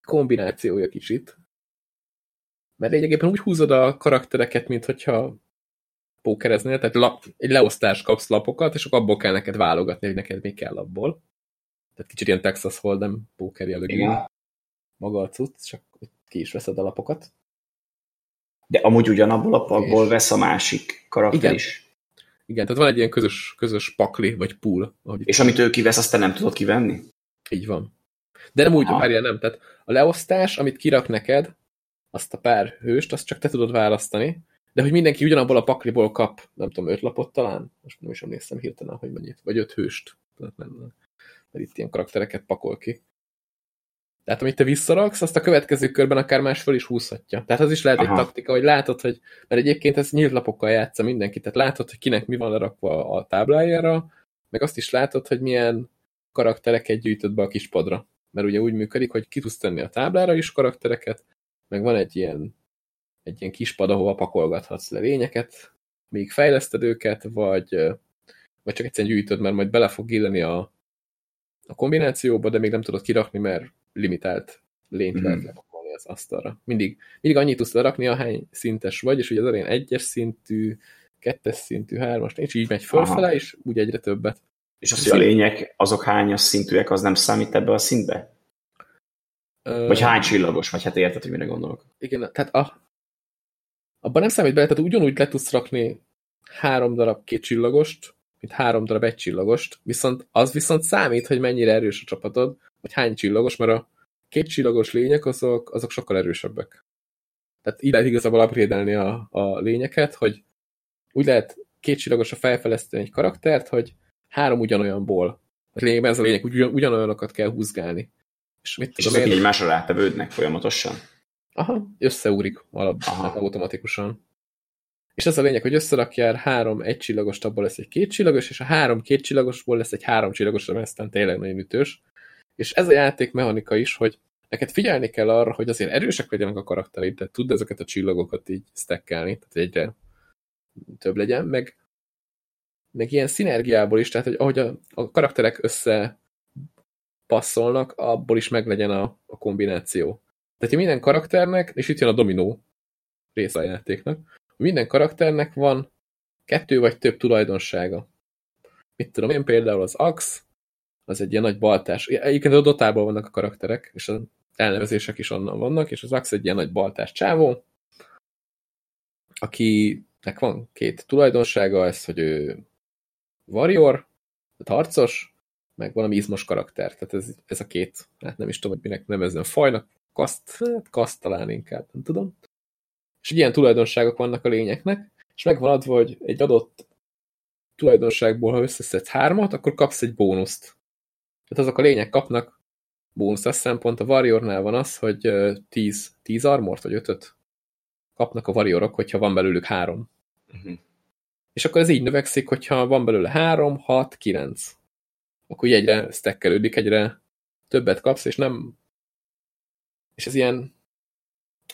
kombinációja kicsit. Mert lényegében úgy húzod a karaktereket, mint hogyha pókereznél, tehát lap, egy leosztás kapsz lapokat, és akkor abból kell neked válogatni, hogy neked mi kell abból. Tehát kicsit ilyen Texas Hold'em póker jellegű maga a cucc, csak ki is veszed a lapokat. De amúgy ugyanabból a pakból és... vesz a másik karakter Igen. is. Igen, tehát van egy ilyen közös, közös pakli, vagy pool. És amit ő kivesz, azt te nem tudod kivenni? Így van. De nem úgy, várjál, nem. Tehát a leosztás, amit kirak neked, azt a pár hőst, azt csak te tudod választani, de hogy mindenki ugyanabból a pakliból kap, nem tudom, öt lapot talán? Most nem is emlékszem hirtelen, hogy mennyit. Vagy öt hőst. Nem, nem, mert itt ilyen karaktereket pakol ki. Tehát amit te visszaraksz, azt a következő körben akár más föl is húzhatja. Tehát az is lehet Aha. egy taktika, hogy látod, hogy, mert egyébként ez nyílt lapokkal játsza mindenki, tehát látod, hogy kinek mi van lerakva a táblájára, meg azt is látod, hogy milyen karaktereket gyűjtött be a kispadra. Mert ugye úgy működik, hogy ki tudsz tenni a táblára is karaktereket, meg van egy ilyen, egy ilyen kispad, ahova pakolgathatsz le lényeket, még fejleszted őket, vagy, vagy csak egyszerűen gyűjtöd, mert majd bele fog illeni a, a kombinációba, de még nem tudod kirakni, mert limitált lényt mm. lehet lepakolni az asztalra. Mindig, mindig annyit tudsz lerakni, ahány szintes vagy, és ugye az elején egyes szintű, kettes szintű, hármas, és így megy fölfele, és úgy egyre többet. És az, hogy a lények, azok hányas szintűek, az nem számít ebbe a szintbe? Vagy hány csillagos, vagy hát érted, hogy mire gondolok. Igen, tehát a, abban nem számít bele, tehát ugyanúgy le tudsz rakni három darab két csillagost, mint három darab egy csillagost, viszont az viszont számít, hogy mennyire erős a csapatod, vagy hány csillagos, mert a két csillagos lények azok, azok sokkal erősebbek. Tehát így lehet igazából upgrade a, a lényeket, hogy úgy lehet két csillagos a felfeleszteni egy karaktert, hogy három ugyanolyanból. A lényegben ez a lényeg, ugyan, ugyanolyanokat kell húzgálni. És, mit és így egymásra rátevődnek folyamatosan? Aha, összeúrik alapban automatikusan. És ez a lényeg, hogy összerakjál három egycsillagos, abból lesz egy kétcsillagos, és a három kétcsillagosból lesz egy háromcsillagos, ami aztán tényleg nagyon ütős. És ez a játék mechanika is, hogy neked figyelni kell arra, hogy azért erősek legyenek a karaktereid, de tudd ezeket a csillagokat így stackelni, tehát egyre több legyen, meg, meg ilyen szinergiából is, tehát hogy ahogy a, a karakterek össze passzolnak, abból is meglegyen a, a kombináció. Tehát, hogy minden karakternek, és itt jön a dominó része a játéknak, minden karakternek van kettő vagy több tulajdonsága. Mit tudom én, például az Ax, az egy ilyen nagy baltás. Egyébként a Dotából vannak a karakterek, és az elnevezések is onnan vannak, és az Ax egy ilyen nagy baltás csávó, akinek van két tulajdonsága, ez, hogy ő warrior, tehát harcos, meg valami izmos karakter. Tehát ez, ez a két, hát nem is tudom, hogy minek nevezem, fajnak, kaszt, hát kaszt talán inkább, nem tudom. És ilyen tulajdonságok vannak a lényeknek, és megvan adva, hogy egy adott tulajdonságból, ha összeszedsz hármat, akkor kapsz egy bónuszt. Tehát azok a lények kapnak bónuszt. Azt szempont a Warriornál van az, hogy 10, 10 armort, vagy 5 kapnak a Warriorok, hogyha van belőlük három. Uh -huh. És akkor ez így növekszik, hogyha van belőle 3, 6, 9. Akkor így egyre stackelődik, egyre többet kapsz, és nem és ez ilyen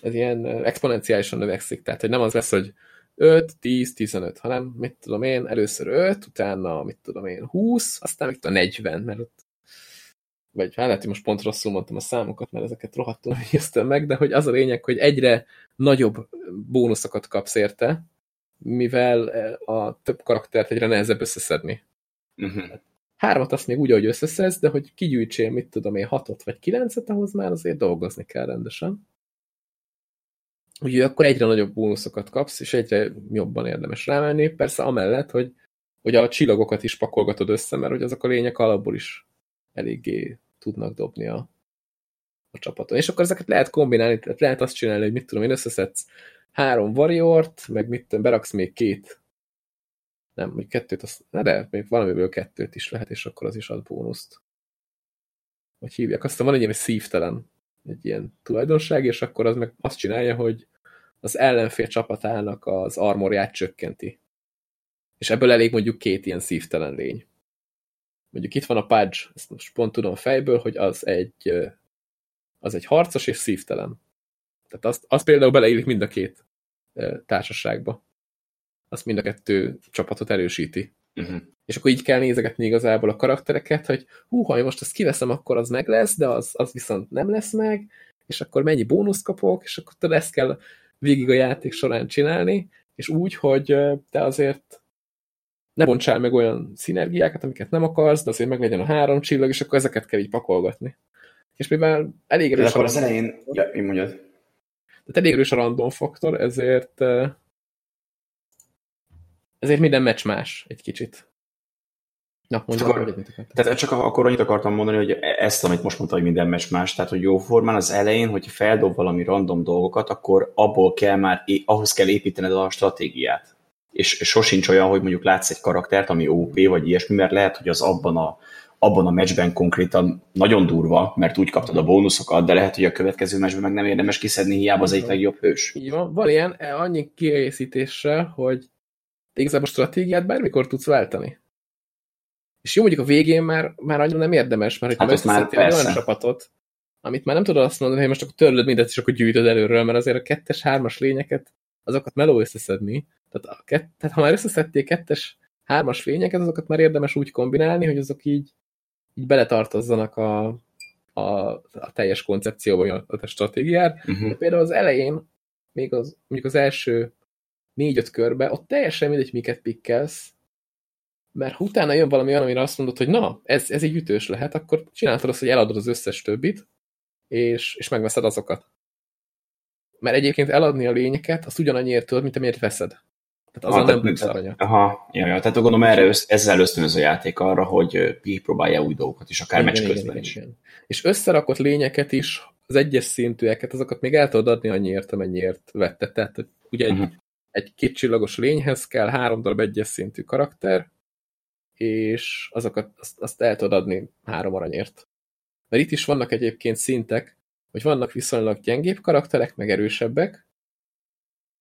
ez ilyen exponenciálisan növekszik, tehát hogy nem az lesz, hogy 5, 10, 15, hanem mit tudom én, először 5, utána mit tudom én, 20, aztán mit tudom, 40, mert ott vagy hát lehet, hogy most pont rosszul mondtam a számokat, mert ezeket rohadtul néztem meg, de hogy az a lényeg, hogy egyre nagyobb bónuszokat kapsz érte, mivel a több karaktert egyre nehezebb összeszedni. Uh -huh. Hármat azt még úgy, ahogy összeszedsz, de hogy kigyűjtsél, mit tudom én, hatot vagy kilencet, ahhoz már azért dolgozni kell rendesen. Úgyhogy akkor egyre nagyobb bónuszokat kapsz, és egyre jobban érdemes rámenni. Persze amellett, hogy, hogy a csillagokat is pakolgatod össze, mert hogy azok a lények alapból is eléggé tudnak dobni a, a csapaton. És akkor ezeket lehet kombinálni, tehát lehet azt csinálni, hogy mit tudom én, összeszedsz három variort, meg mit tudom, beraksz még két nem, hogy kettőt, azt, na de még valamiből kettőt is lehet, és akkor az is ad bónuszt. Hogy hívják. Aztán van egy ilyen szívtelen egy ilyen tulajdonság, és akkor az meg azt csinálja, hogy az ellenfél csapatának az armorját csökkenti. És ebből elég mondjuk két ilyen szívtelen lény. Mondjuk itt van a Pudge, ezt most pont tudom fejből, hogy az egy, az egy harcos és szívtelen. Tehát azt, azt például beleillik mind a két társaságba. Azt mind a kettő csapatot erősíti. Uh -huh. És akkor így kell nézegetni igazából a karaktereket, hogy hú, ha most ezt kiveszem, akkor az meg lesz, de az, az viszont nem lesz meg, és akkor mennyi bónusz kapok, és akkor tudod, ezt kell végig a játék során csinálni, és úgy, hogy te azért ne bontsál meg olyan szinergiákat, amiket nem akarsz, de azért meglegyen a három csillag, és akkor ezeket kell így pakolgatni. És mivel elég erős akkor az elején, ja, én mondjad. Tehát elég erős a random faktor, ezért ezért minden meccs más egy kicsit. Na, mondja, Csak- mit Tehát csak akkor annyit akartam mondani, hogy ezt, amit most mondta, hogy minden meccs más, tehát hogy jó formán az elején, hogyha feldob valami random dolgokat, akkor abból kell már, ahhoz kell építened a stratégiát. És sosincs olyan, hogy mondjuk látsz egy karaktert, ami OP vagy ilyesmi, mert lehet, hogy az abban a, abban a meccsben konkrétan nagyon durva, mert úgy kaptad a bónuszokat, de lehet, hogy a következő meccsben meg nem érdemes kiszedni, hiába az egyik legjobb hős. Így van. Van ilyen eh, annyi kiegészítéssel, hogy te igazából stratégiát bármikor tudsz váltani. És jó, mondjuk a végén már, már annyira nem érdemes, mert Hát hogy ott már egy olyan csapatot, amit már nem tudod azt mondani, hogy most akkor törlöd mindet, és akkor gyűjtöd előről, mert azért a kettes, hármas lényeket, azokat meló összeszedni. Tehát, a kett, tehát ha már összeszedtél kettes, hármas lényeket, azokat már érdemes úgy kombinálni, hogy azok így, így beletartozzanak a, a, a teljes koncepcióba, a, a stratégiára. Uh-huh. De például az elején, még az, mondjuk az első négy-öt körbe, ott teljesen mindegy, miket pikkelsz, mert ha utána jön valami olyan, amire azt mondod, hogy na, ez, ez egy ütős lehet, akkor csináltad azt, hogy eladod az összes többit, és, és megveszed azokat. Mert egyébként eladni a lényeket, azt ugyanannyiért tudod, mint amiért veszed. Tehát azon Ah, nem tudsz aranya. Aha, ja, ja, tehát gondolom erre össz, ezzel ösztönöz a játék arra, hogy ö, kipróbálja új dolgokat is, akár meccs Igen, igen, közben igen, is. igen. És összerakott lényeket is, az egyes szintűeket, azokat még el tudod adni annyiért, amennyiért vetted. Tehát ugye egy, Mhm. uh-huh. Egy két csillagos lényhez kell három darab egyes szintű karakter, és azokat azt, azt el tudod adni három aranyért. Mert itt is vannak egyébként szintek, hogy vannak viszonylag gyengébb karakterek, meg erősebbek,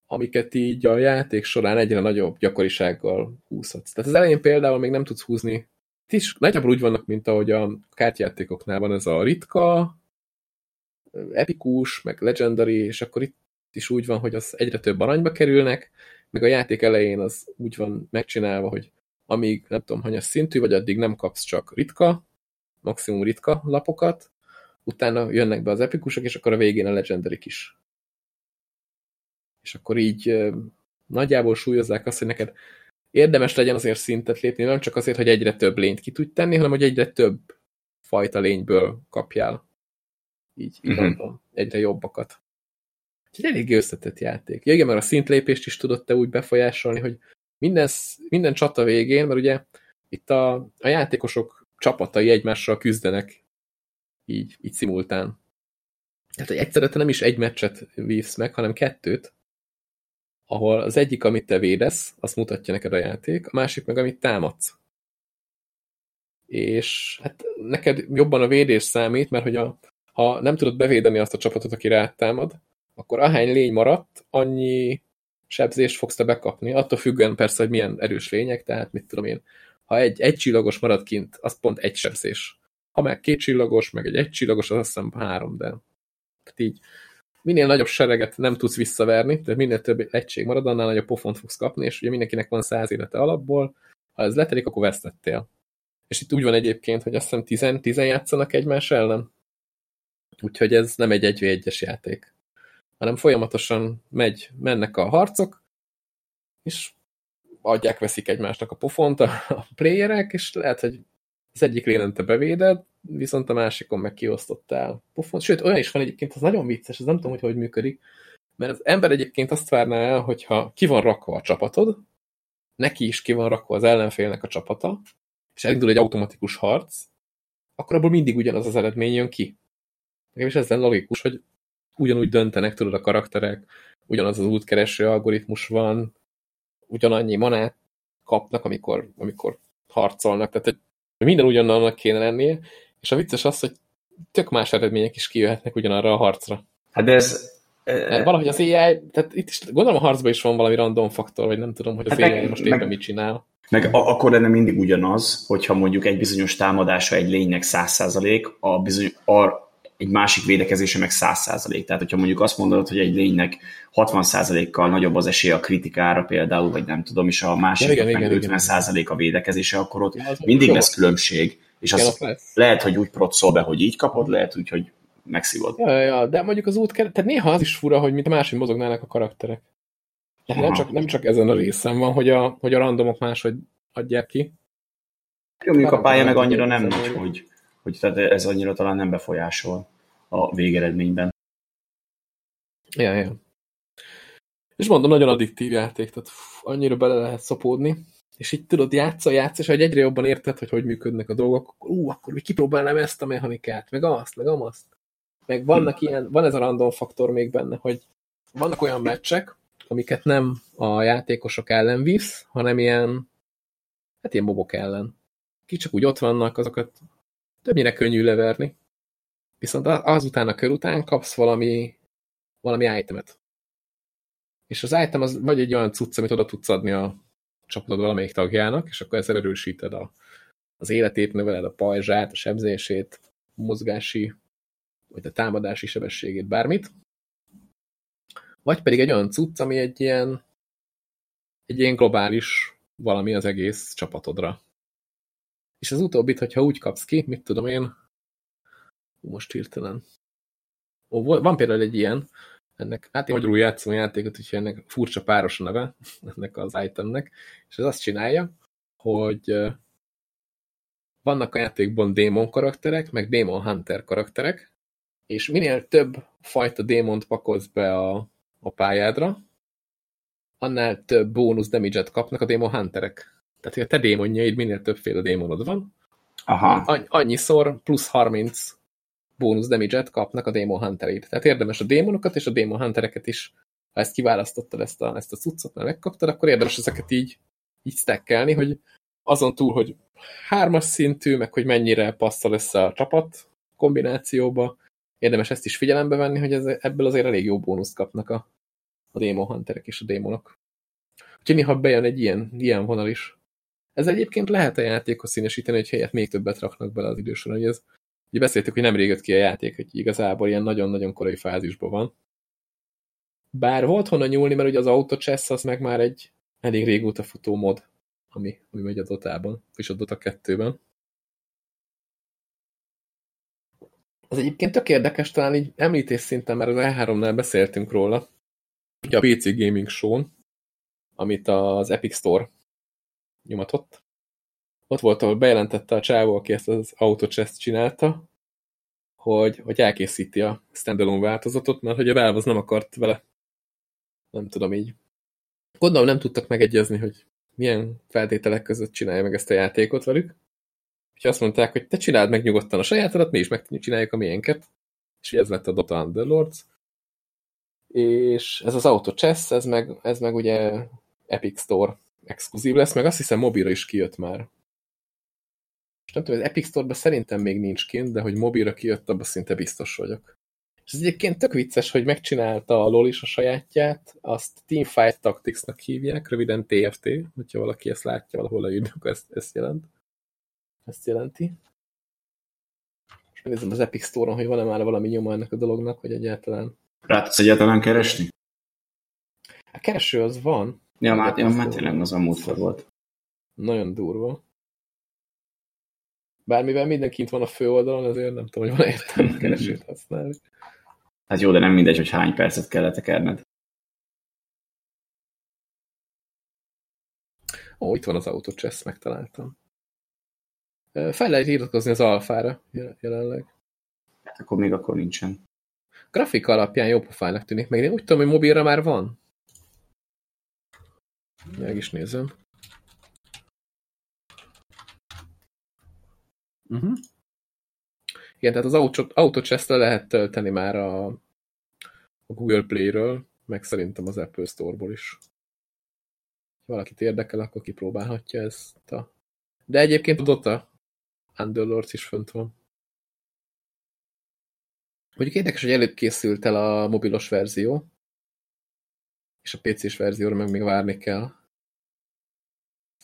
amiket így a játék során egyre nagyobb gyakorisággal húzhatsz. Tehát az elején például még nem tudsz húzni itt is nagyjából úgy vannak, mint ahogy a kártyátékoknál van ez a ritka, epikus, meg legendary, és akkor itt is úgy van, hogy az egyre több aranyba kerülnek, meg a játék elején az úgy van megcsinálva, hogy amíg nem tudom, hanyas szintű vagy, addig nem kapsz csak ritka, maximum ritka lapokat, utána jönnek be az epikusok, és akkor a végén a legendary is. És akkor így nagyjából súlyozzák azt, hogy neked érdemes legyen azért szintet lépni, nem csak azért, hogy egyre több lényt ki tudj tenni, hanem hogy egyre több fajta lényből kapjál. Így, így Mhm. mondom, egyre jobbakat. Úgyhogy elég összetett játék. Ja, igen, mert a szintlépést is tudod te úgy befolyásolni, hogy minden, minden csata végén, mert ugye itt a, a játékosok csapatai egymással küzdenek így, így szimultán. Tehát, hogy egyszerre te nem is egy meccset vívsz meg, hanem kettőt, ahol az egyik, amit te védesz, azt mutatja neked a játék, a másik meg, amit támadsz. És hát neked jobban a védés számít, mert hogy a, ha nem tudod bevédeni azt a csapatot, aki rád támad, akkor ahány lény maradt, annyi sebzést fogsz te bekapni. Attól függően persze, hogy milyen erős lények, tehát mit tudom én, ha egy, egy csillagos marad kint, az pont egy sebzés. Ha meg két csillagos, meg egy egy csillagos, az azt hiszem három, de tehát így minél nagyobb sereget nem tudsz visszaverni, tehát minél több egység marad, annál nagyobb pofont fogsz kapni, és ugye mindenkinek van száz élete alapból, ha ez letelik, akkor vesztettél. És itt úgy van egyébként, hogy azt hiszem tizen, tizen játszanak egymás ellen. Úgyhogy ez nem egy 1 1 játék, hanem folyamatosan megy, mennek a harcok, és adják, veszik egymásnak a pofont a, a playerek, és lehet, hogy az egyik lénen te bevéded, viszont a másikon meg kiosztottál pofont. Sőt, olyan is van egyébként, az nagyon vicces, ez nem tudom, hogy hogy működik, mert az ember egyébként azt várná el, hogyha ki van rakva a csapatod, neki is ki van rakva az ellenfélnek a csapata, és elindul egy automatikus harc, akkor abból mindig ugyanaz az eredmény jön ki. Nekem is ezzel logikus, hogy ugyanúgy döntenek, tudod, a karakterek, ugyanaz az útkereső algoritmus van, ugyanannyi manát kapnak, amikor, amikor harcolnak, tehát minden ugyanannak kéne lennie, és a vicces az, hogy tök más eredmények is kijöhetnek ugyanarra a harcra. Hát de ez... Mert valahogy az AI, tehát itt is, gondolom a harcban is van valami random faktor, vagy nem tudom, hogy az Hát AI meg- most meg- éppen mit csinál. Meg akkor lenne mindig ugyanaz, hogyha mondjuk egy bizonyos támadása egy lénynek 100%, a bizony, a, egy másik védekezése meg 100%. Tehát, hogyha mondjuk azt mondod, hogy egy lénynek 60%-kal nagyobb az esélye a kritikára például, vagy nem tudom, és a másik igen, igen, igen. 50% a védekezése, akkor ott Ja, mindig jó. lesz különbség. És Igen, az lesz. lehet, hogy úgy protszol be, hogy így kapod, lehet úgy, hogy megszívod. Ja, ja, de mondjuk az út tehát néha az is fura, hogy mint máshogy mozognának a karakterek. Tehát nem csak, nem csak ezen a részen van, hogy a, hogy a randomok máshogy adják ki. Jó, mondjuk a pálya meg annyira nem úgy, hogy, hogy tehát ez annyira talán nem befolyásol a végeredményben. Ja, ja. És mondom, nagyon addiktív játék, tehát fú, annyira bele lehet szapódni. És így tudod, játszol, játsz, és hogy egyre jobban érted, hogy hogy működnek a dolgok, akkor ú, akkor mi kipróbálnám ezt a mechanikát, meg azt, meg amazt. Meg vannak ilyen, van ez a random faktor még benne, hogy vannak olyan meccsek, amiket nem a játékosok ellen visz, hanem ilyen, hát ilyen mobok ellen. Ki csak úgy ott vannak, azokat többnyire könnyű leverni. Viszont azután a kör után kapsz valami, valami itemet. És az item az vagy egy olyan cucc, amit oda tudsz adni a csapatod valamelyik tagjának, és akkor ezzel erősíted a, az életét, növeled a pajzsát, a sebzését, a mozgási, vagy a támadási sebességét, bármit. Vagy pedig egy olyan cucc, ami egy ilyen, egy ilyen globális valami az egész csapatodra. És az utóbbit, hogyha úgy kapsz ki, mit tudom én, most hirtelen. Ó, van például egy ilyen, ennek, hát én magyarul játszom a játékot, úgyhogy ennek furcsa páros a neve, ennek az itemnek, és ez azt csinálja, hogy vannak a játékban démon karakterek, meg démon hunter karakterek, és minél több fajta démont pakolsz be a, a pályádra, annál több bónusz damage kapnak a démon hunterek. Tehát, hogy a te démonjaid, minél többféle démonod van, Aha. annyiszor plusz 30 bónusz damage kapnak a Demon Huntereid. Tehát érdemes a démonokat és a Demon Huntereket is, ha ezt kiválasztottad, ezt a, ezt a cuccot, mert megkaptad, akkor érdemes ezeket így, így stackelni, hogy azon túl, hogy hármas szintű, meg hogy mennyire passzol össze a csapat kombinációba, érdemes ezt is figyelembe venni, hogy ez, ebből azért elég jó bónuszt kapnak a, a Demon Hunterek és a démonok. Úgyhogy néha bejön egy ilyen, ilyen vonal is. Ez egyébként lehet a játékot színesíteni, hogy helyett még többet raknak bele az idősorán, hogy ez Ugye beszéltük, hogy nem régött ki a játék, hogy igazából ilyen nagyon-nagyon korai fázisban van. Bár volt honnan nyúlni, mert ugye az autochess az meg már egy elég régóta futó mod, ami, ami megy a Dotában, és a Dota 2-ben. Az egyébként tök érdekes, talán így említés szinten, mert az E3-nál beszéltünk róla, ugye a PC Gaming Show-n, amit az Epic Store nyomatott, ott volt, ahol bejelentette a csávó, aki ezt az autochest csinálta, hogy, hogy elkészíti a standalone változatot, mert hogy a Valve az nem akart vele, nem tudom így. Gondolom nem tudtak megegyezni, hogy milyen feltételek között csinálja meg ezt a játékot velük. És azt mondták, hogy te csináld meg nyugodtan a sajátodat, mi is megcsináljuk a miénket. És ez lett a Dota Underlords. És ez az Auto Chess, ez meg, ez meg ugye Epic Store exkluzív lesz, meg azt hiszem mobilra is kijött már nem tudom, az Epic Store-ban szerintem még nincs kint, de hogy mobilra kijött, abban szinte biztos vagyok. És ez egyébként tök vicces, hogy megcsinálta a LoL is a sajátját, azt Teamfight Tactics-nak hívják, röviden TFT, hogyha valaki ezt látja valahol a akkor ezt, ezt jelent. Ezt jelenti. És megnézem az Epic Store-on, hogy van-e már valami nyoma ennek a dolognak, hogy egyáltalán... Rá tudsz egyáltalán keresni? A kereső az van. Ja, már, ja, már tényleg az a múltkor volt. Nagyon durva. Bármivel mindenkint van a főoldalon, azért nem tudom, hogy van értelme keresőt használni. Hát jó, de nem mindegy, hogy hány percet kell letekerned. Ó, itt van az autochess, megtaláltam. Fel lehet iratkozni az alfára jelenleg. Hát akkor még akkor nincsen. Grafika alapján jó pofának tűnik, meg én úgy tudom, hogy mobilra már van. Meg is nézem. Uh -huh. Igen, tehát az autochess le lehet tölteni már a, a Google Play-ről, meg szerintem az Apple Store-ból is. Ha valakit érdekel, akkor kipróbálhatja ezt a... De egyébként a Dota Underlords is fönt van. Mondjuk érdekes, hogy előbb készült el a mobilos verzió, és a PC-s verzióra meg még várni kell.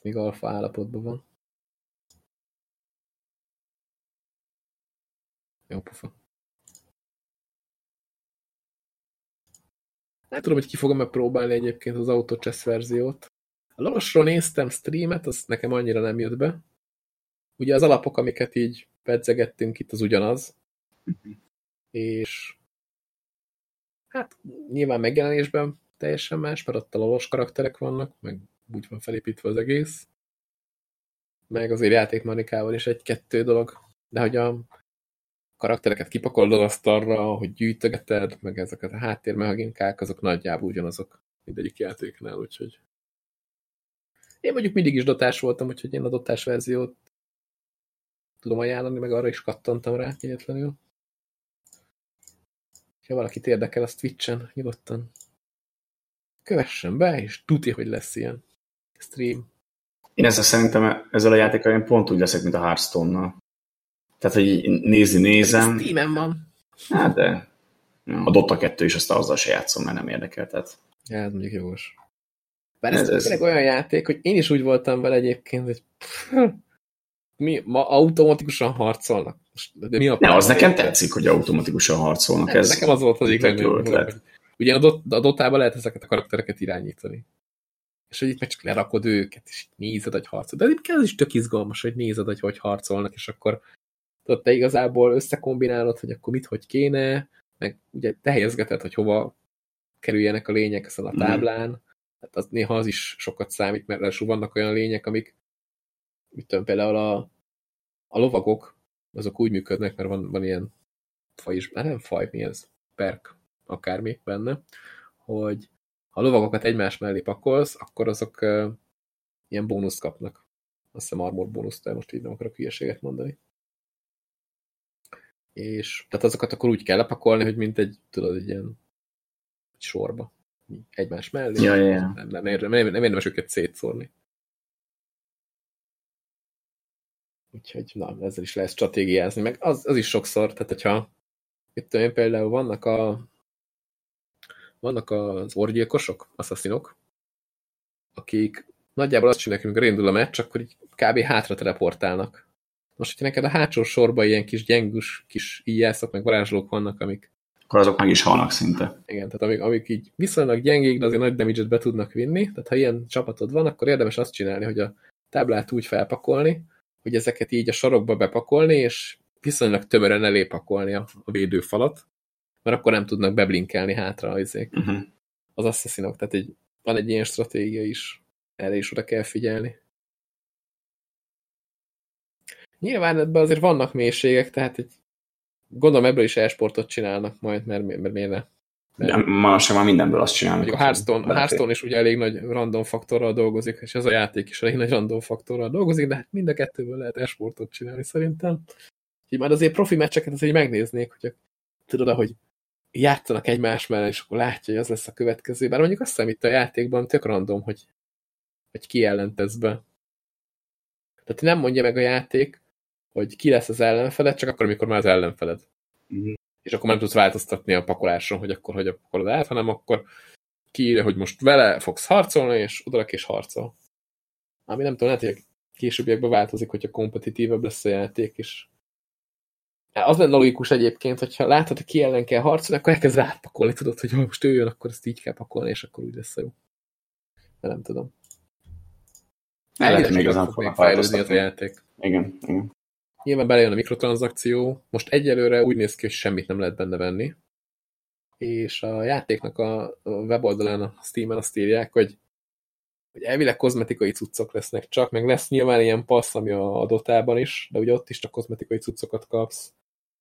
Még alfa állapotban van. Jó pofa. Nem tudom, hogy ki fogom megpróbálni egyébként az AutoChess verziót. A néztem streamet, az nekem annyira nem jött be. Ugye az alapok, amiket így pedzegettünk itt, az ugyanaz. És hát nyilván megjelenésben teljesen más, mert ott a lolos karakterek vannak, meg úgy van felépítve az egész. Meg azért játékmanikával is egy-kettő dolog. De hogy a karaktereket kipakolod az asztalra, hogy gyűjtögeted, meg ezeket a háttérmechanikák, azok nagyjából ugyanazok mindegyik játéknál, úgyhogy Én mondjuk mindig is dotás voltam, úgyhogy én a dotás verziót tudom ajánlani, meg arra is kattantam rá kényetlenül. Ha valakit érdekel, azt Twitch-en nyugodtan kövessen be, és tudja, hogy lesz ilyen stream. Én ezzel szerintem ezzel a játékkal én pont úgy leszek, mint a Hearthstone-nal. Tehát, hogy nézni nézem. Ez Steam-en van. Hát, de a Dota 2 is azt azzal se játszom, mert nem érdekel. Tehát. Ja, ez mondjuk jogos. Bár ez, ez, ez olyan játék, hogy én is úgy voltam vele egyébként, hogy pff, mi, ma automatikusan harcolnak. De mi a ne, az nekem tetszik, hogy automatikusan harcolnak. Nem, ez nekem az volt az egyik legnagyobb. Ugye a, dot, a dotában lehet ezeket a karaktereket irányítani. És hogy itt meg csak lerakod őket, és itt nézed, hogy harcol. De egyébként ez is tök izgalmas, hogy nézed, hogy hogy harcolnak, és akkor tudod, te igazából összekombinálod, hogy akkor mit, hogy kéne, meg ugye te helyezgeted, hogy hova kerüljenek a lények ezen a mhm. táblán. Mm. Hát az, néha az is sokat számít, mert ráadásul vannak olyan lények, amik, mit tudom, például a, a lovagok, azok úgy működnek, mert van, van ilyen faj is, már nem faj, mi ez? Perk, akármi benne, hogy ha lovagokat egymás mellé pakolsz, akkor azok uh, ilyen bónuszt kapnak. Azt hiszem armor bónuszt, de most így nem akarok hülyeséget mondani. És tehát azokat akkor úgy kell lepakolni, hogy mint egy, tudod, egy ilyen egy sorba. Egymás mellé. Ja, ja. Nem, nem, nem, nem, érdemes őket szétszórni. Úgyhogy na, ezzel is lehet stratégiázni, meg az, az is sokszor, tehát hogyha itt én például vannak a vannak az orgyilkosok, asszaszinok, akik nagyjából azt csinálják, amikor indul a meccs, akkor így kb. hátra teleportálnak. Most, hogyha neked a hátsó sorban ilyen kis gyengus, kis íjászok, meg varázslók vannak, amik... Akkor azok meg is halnak szinte. Igen, tehát amik, amik így viszonylag gyengék, de azért nagy damage be tudnak vinni, tehát ha ilyen csapatod van, akkor érdemes azt csinálni, hogy a táblát úgy felpakolni, hogy ezeket így a sarokba bepakolni, és viszonylag tömören elépakolni a, a védőfalat, mert akkor nem tudnak beblinkelni hátra az, uh -huh. az asszaszinok. Tehát egy, van egy ilyen stratégia is, erre is oda kell figyelni. Nyilván ebben azért vannak mélységek, tehát egy, gondolom ebből is esportot csinálnak majd, mert, mert miért ne? Mert, ma sem már mindenből azt csinálnak. A Hearthstone, a Hearthstone is ugye elég nagy random faktorral dolgozik, és ez a játék is elég nagy random faktorral dolgozik, de hát mind a kettőből lehet esportot csinálni szerintem. Így már azért profi meccseket azért megnéznék, hogy tudod, hogy játszanak egymás mellett, és akkor látja, hogy az lesz a következő. Bár mondjuk azt hiszem itt a játékban tök random, hogy, hogy ki ellentesz be. Tehát nem mondja meg a játék, hogy ki lesz az ellenfeled, csak akkor, amikor már az ellenfeled. -huh. És akkor nem tudsz változtatni a pakoláson, hogy akkor hogy a pakolod át, hanem akkor kiírja, hogy most vele fogsz harcolni, és oda és harcol. Ami nem tudom, lehet, hogy későbbiekben változik, hogyha kompetitívebb lesz a játék, és az lenne logikus egyébként, hogyha látod, hogy ki ellen kell harcolni, akkor elkezd rápakolni, tudod, hogy ha most ő jön, akkor ezt így kell pakolni, és akkor úgy lesz jó. De nem tudom. El lehet még az fog fejlődni az a játék. Igen, igen. Nyilván belejön a mikrotranszakció. Most egyelőre úgy néz ki, hogy semmit nem lehet benne venni. És a játéknak a weboldalán, a Steam-en azt írják, hogy, hogy elvileg kozmetikai cuccok lesznek csak, meg lesz nyilván ilyen passz, ami a dotában is, de ugye ott is csak kozmetikai cuccokat kapsz.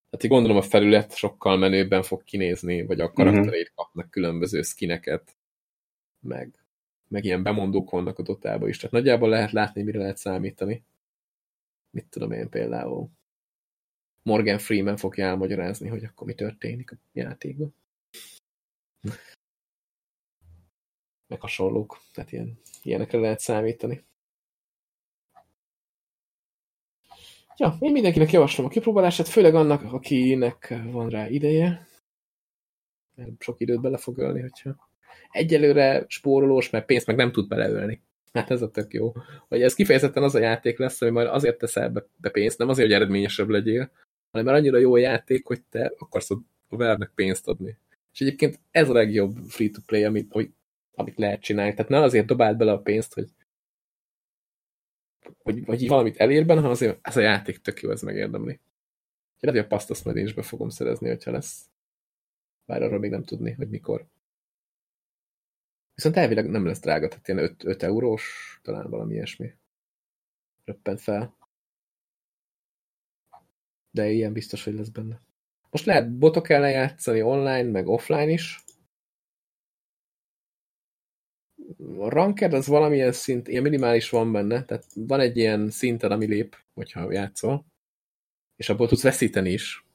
Tehát így gondolom a felület sokkal menőbben fog kinézni, vagy a mhm. karakterét uh -huh. kapnak különböző skineket, meg, meg ilyen bemondók vannak a dotába is. Tehát nagyjából lehet látni, mire lehet számítani. Mit tudom én például. Morgan Freeman fogja elmagyarázni, hogy akkor mi történik a játékban. Meg hasonlók. Tehát ilyen, ilyenekre lehet számítani. Ja, én mindenkinek javaslom a kipróbálását, főleg annak, akinek van rá ideje. Mert sok időt bele fog ölni, hogyha egyelőre spórolós, mert pénzt meg nem tud beleölni. Hát ez a tök jó. Hogy ez kifejezetten az a játék lesz, ami majd azért teszel be pénzt, nem azért, hogy eredményesebb legyél, hanem mert annyira jó a játék, hogy te akarsz a vernek pénzt adni. És egyébként ez a legjobb free-to-play, amit, amit, amit lehet csinálni. Tehát ne azért dobáld bele a pénzt, hogy vagy, vagy valamit elér benne, hanem azért ez a játék tök jó, ez megérdemli. Lehet, hogy a paszt azt majd én is be fogom szerezni, hogyha lesz. Bár arra még nem tudni, hogy mikor. Viszont elvileg nem lesz drága, tehát ilyen 5, 5 eurós, talán valami ilyesmi. Röppent fel. De ilyen biztos, hogy lesz benne. Most lehet botok ellen játszani online, meg offline is. A ranked az valamilyen szint, ilyen minimális van benne, tehát van egy ilyen szinten, ami lép, hogyha játszol, és abból tudsz veszíteni is.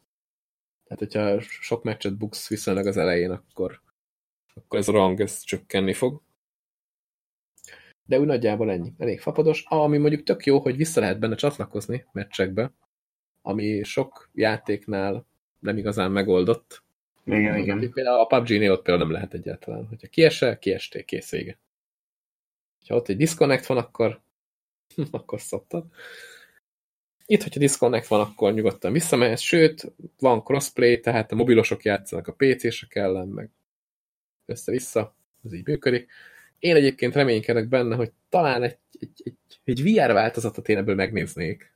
Tehát, hogyha sok meccset buksz viszonylag az elején, akkor, akkor ez a rang ez csökkenni fog. De úgy nagyjából ennyi. Elég fapados. Ami mondjuk tök jó, hogy vissza lehet benne csatlakozni meccsekbe, ami sok játéknál nem igazán megoldott. Igen, igen. Például a PUBG-nél ott például nem lehet egyáltalán. Hogyha kiesel, kiesték, kész vége. Ha ott egy disconnect van, akkor, akkor szoptad. Itt, hogyha disconnect van, akkor nyugodtan visszamehetsz, sőt, van crossplay, tehát a mobilosok játszanak a PC-sek ellen, meg össze-vissza, ez így működik. Én egyébként reménykedek benne, hogy talán egy, egy, egy, egy VR változatot én ebből megnéznék.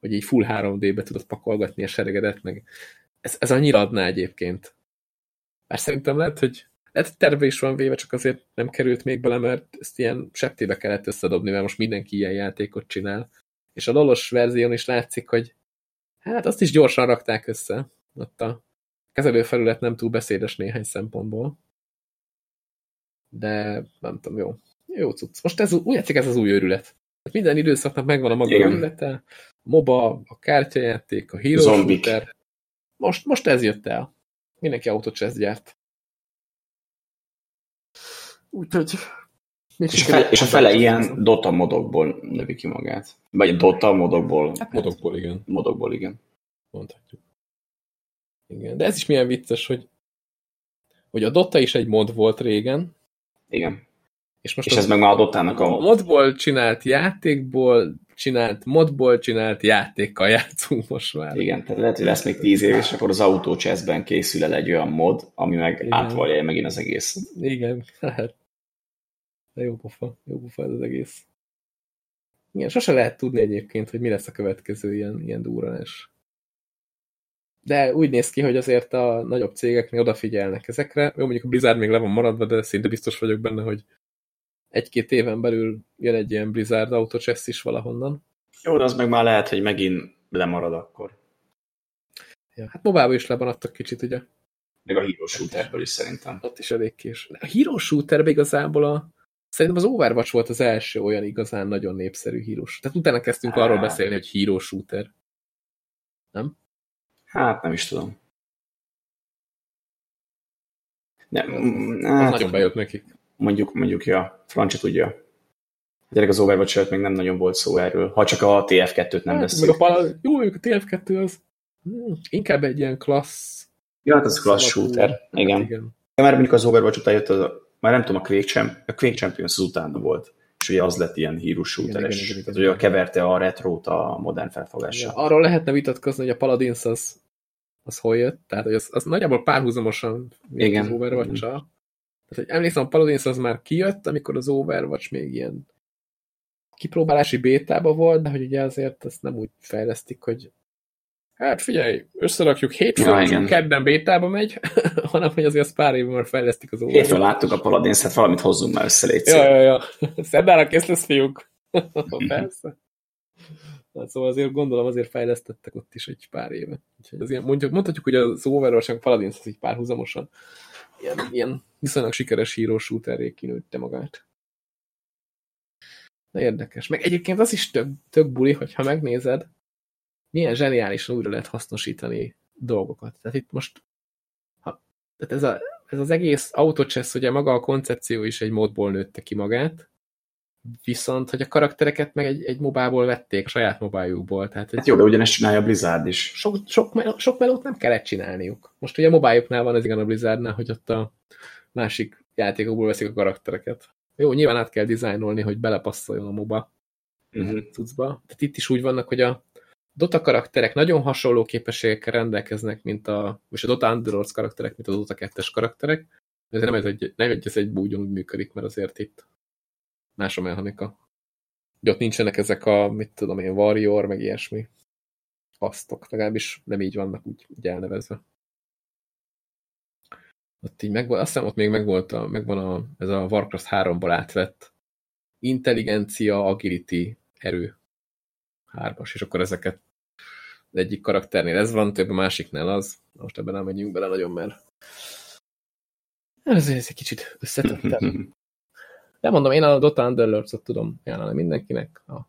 Hogy így full 3D-be tudod pakolgatni a seregedet, meg ez, ez annyira adná egyébként. Bár szerintem lehet, hogy lehet, hogy terve is van véve, csak azért nem került még bele, mert ezt ilyen septébe kellett összedobni, mert most mindenki ilyen játékot csinál. És a lolos verzión is látszik, hogy hát azt is gyorsan rakták össze. Ott a kezelőfelület nem túl beszédes néhány szempontból. De nem tudom, jó. Jó cucc. Most ez, úgy játszik ez az új őrület. Minden időszaknak megvan a maga őrülete. A MOBA, a kártyajáték, a shooter. Most, most ez jött el. Mindenki autocseszt gyárt. Úgyhogy... És a, fele, és a fele ilyen Dota modokból növi ki magát. Vagy Dota modokból. Hát modokból, igen. Modokból, igen. Mondhatjuk. Igen, de ez is milyen vicces, hogy, hogy a Dota is egy mod volt régen. Igen. És, most és ez meg már a Dotának a... a... modból csinált játékból, csinált modból csinált játékkal játszunk most már. Igen, tehát lehet, hogy lesz még tíz év, és akkor az autócseszben készül el egy olyan mod, ami meg Igen. átvalja megint az egész. Igen, hát. De jó pofa, jó pofa ez az egész. Igen, sose lehet tudni egyébként, hogy mi lesz a következő ilyen, ilyen durranás. De úgy néz ki, hogy azért a nagyobb cégeknél odafigyelnek ezekre. Jó, mondjuk a Blizzard még le van maradva, de szinte biztos vagyok benne, hogy egy-két éven belül jön egy ilyen Blizzard autocsessz is valahonnan. Jó, de az meg már lehet, hogy megint lemarad akkor. Ja, hát mobába is lemaradtak kicsit, ugye? Meg a Hero Shooterből is szerintem. Ott is elég kés. A Hero Shooterbe igazából a Szerintem az Overwatch volt az első olyan igazán nagyon népszerű híros. Tehát utána kezdtünk Há. arról beszélni, hogy hero shooter. Nem? Hát nem is tudom. Nem, hát, nagyon bejött nekik. Mondjuk, mondjuk, ja, francia tudja. Gyerek az Overwatch még nem nagyon volt szó erről, ha csak a TF2-t nem hát, a pala... Jó, a TF2 az hmm, inkább egy ilyen klassz... Ja, hát az klassz shooter, hát, igen. igen. De már mondjuk az Overwatch után jött az, már nem tudom, a Quake, Champ, a Quake Champions az utána volt, és ugye az lett ilyen hírus shooteres. Tehát ugye keverte a retrót a modern felfogással. Ja, arról lehetne vitatkozni, hogy a Paladins az, az hol jött, tehát hogy az, az nagyjából párhuzamosan igen. az overwatch -a. Tehát, hogy emlékszem, a Paladins az már kijött, amikor az Overwatch még ilyen kipróbálási bétában volt, de hogy ugye azért ezt nem úgy fejlesztik, hogy hát figyelj, összerakjuk hétfőn, ja, kedden bétába megy, hanem hogy azért az pár éve már fejlesztik az Overwatch. Hétfőn láttuk a Paladins, hát valamit hozzunk már össze, légy Ja, ja, ja. Szerdára kész lesz, fiúk. Persze. Hát szóval azért gondolom azért fejlesztettek ott is egy pár éve. Úgyhogy az ilyen, mondjuk, mondhatjuk, hogy az Overwatch, a Paladins az így párhuzamosan ilyen, ilyen viszonylag sikeres híró shooterré kinőtte magát. De érdekes. Meg egyébként az is tök, tök buli, hogyha megnézed, milyen zseniálisan újra lehet hasznosítani dolgokat. Tehát itt most ha, tehát ez, a, ez az egész autocsessz, ugye maga a koncepció is egy módból nőtte ki magát, viszont, hogy a karaktereket meg egy, egy mobából vették, saját mobájukból. Tehát, hát jó, de ugyanezt csinálja a Blizzard is. Sok, sok, sok melót nem kellett csinálniuk. Most ugye a mobájuknál van ez igen a Blizzardnál, hogy ott a másik játékokból veszik a karaktereket. Jó, nyilván át kell dizájnolni, hogy belepasszoljon a MOBA uh -huh. cuccba. Tehát itt is úgy vannak, hogy a Dota karakterek nagyon hasonló képességekkel rendelkeznek, mint a, és a Dota Underlords karakterek, mint a Dota 2-es karakterek. Ez nem, ez egy, nem egy, ez egy búgyon úgy működik, mert azért itt más a mechanika. De ott nincsenek ezek a, mit tudom én, Warrior, meg ilyesmi asztok, legalábbis nem így vannak úgy, úgy elnevezve. Ott így megvolt, azt hiszem ott még megvolt a, megvan a, ez a Warcraft 3-ból átvett intelligencia, agility, erő hármas, és akkor ezeket egyik karakternél ez van, több a másiknál az. Most ebben nem megyünk bele nagyon, mert ez, ez egy kicsit összetettem. De mondom, én a Dota Underlords-ot tudom ajánlani mindenkinek. A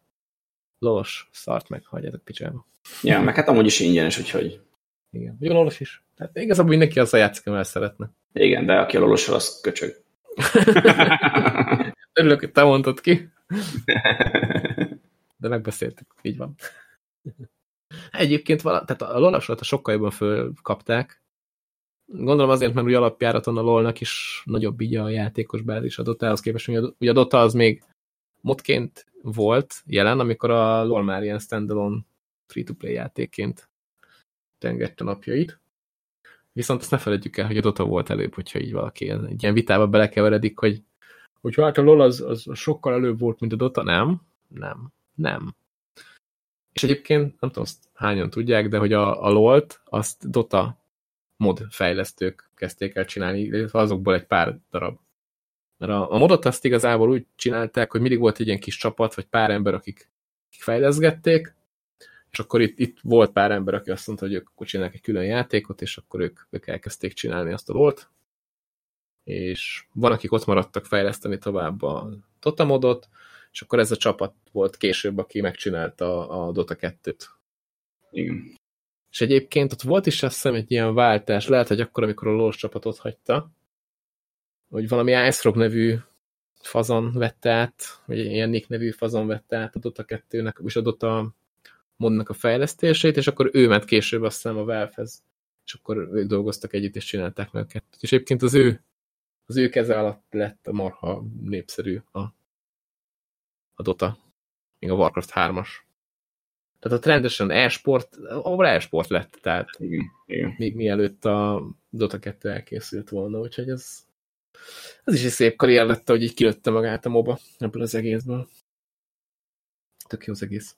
lolos szart meg hagyjátok picsába. Ja, meg hát amúgy is ingyenes, úgyhogy... Igen, jó lolos is. Tehát igazából mindenki az a játszik, amivel szeretne. Igen, de aki a lolossal, az köcsög. Örülök, hogy te mondtad ki. De megbeszéltük, így van. Egyébként vala, tehát a lolosat a sokkal jobban fölkapták. Gondolom azért, mert úgy alapjáraton a lolnak is nagyobb így a játékos bázis a Dota-hoz képest. Ugye a Dota az még modként volt jelen, amikor a LoL már ilyen standalone free-to-play játékként tengette napjait. Viszont azt ne felejtjük el, hogy a Dota volt előbb, hogyha így valaki egy ilyen vitába belekeveredik, hogy, hogy hát a LoL az, az sokkal előbb volt, mint a Dota. Nem, nem, nem. És egyébként, nem tudom, hányan tudják, de hogy a, a LoL-t azt Dota mod fejlesztők kezdték el csinálni, illetve azokból egy pár darab. Mert a, a modot azt igazából úgy csinálták, hogy mindig volt egy ilyen kis csapat, vagy pár ember, akik, akik fejleszgették, és akkor itt, itt volt pár ember, aki azt mondta, hogy ők akkor csinálnak egy külön játékot, és akkor ők, ők elkezdték csinálni azt a lolt. És van, akik ott maradtak fejleszteni tovább a Dota modot, és akkor ez a csapat volt később, aki megcsinálta a Dota 2-t. Igen. És egyébként ott volt is azt hiszem egy ilyen váltás, lehet, hogy akkor, amikor a LoL csapatot hagyta, hogy valami Ice nevű fazon vette át, vagy ilyen Nick nevű fazon vette át a Dota 2-nek, és a Dota modnak a fejlesztését, és akkor ő ment később azt hiszem a Valve-hez, és akkor ők dolgoztak együtt, és csinálták meg a kettőt. És egyébként az ő, az ő keze alatt lett a marha népszerű a, a Dota, még a Warcraft 3-as. Tehát a trendesen e-sport, ahol e-sport lett, tehát igen, igen. még mielőtt a Dota 2 elkészült volna, úgyhogy ez, ez is egy szép karrier lett, hogy így kilőtte magát a MOBA ebből az egészből. Tök jó az egész.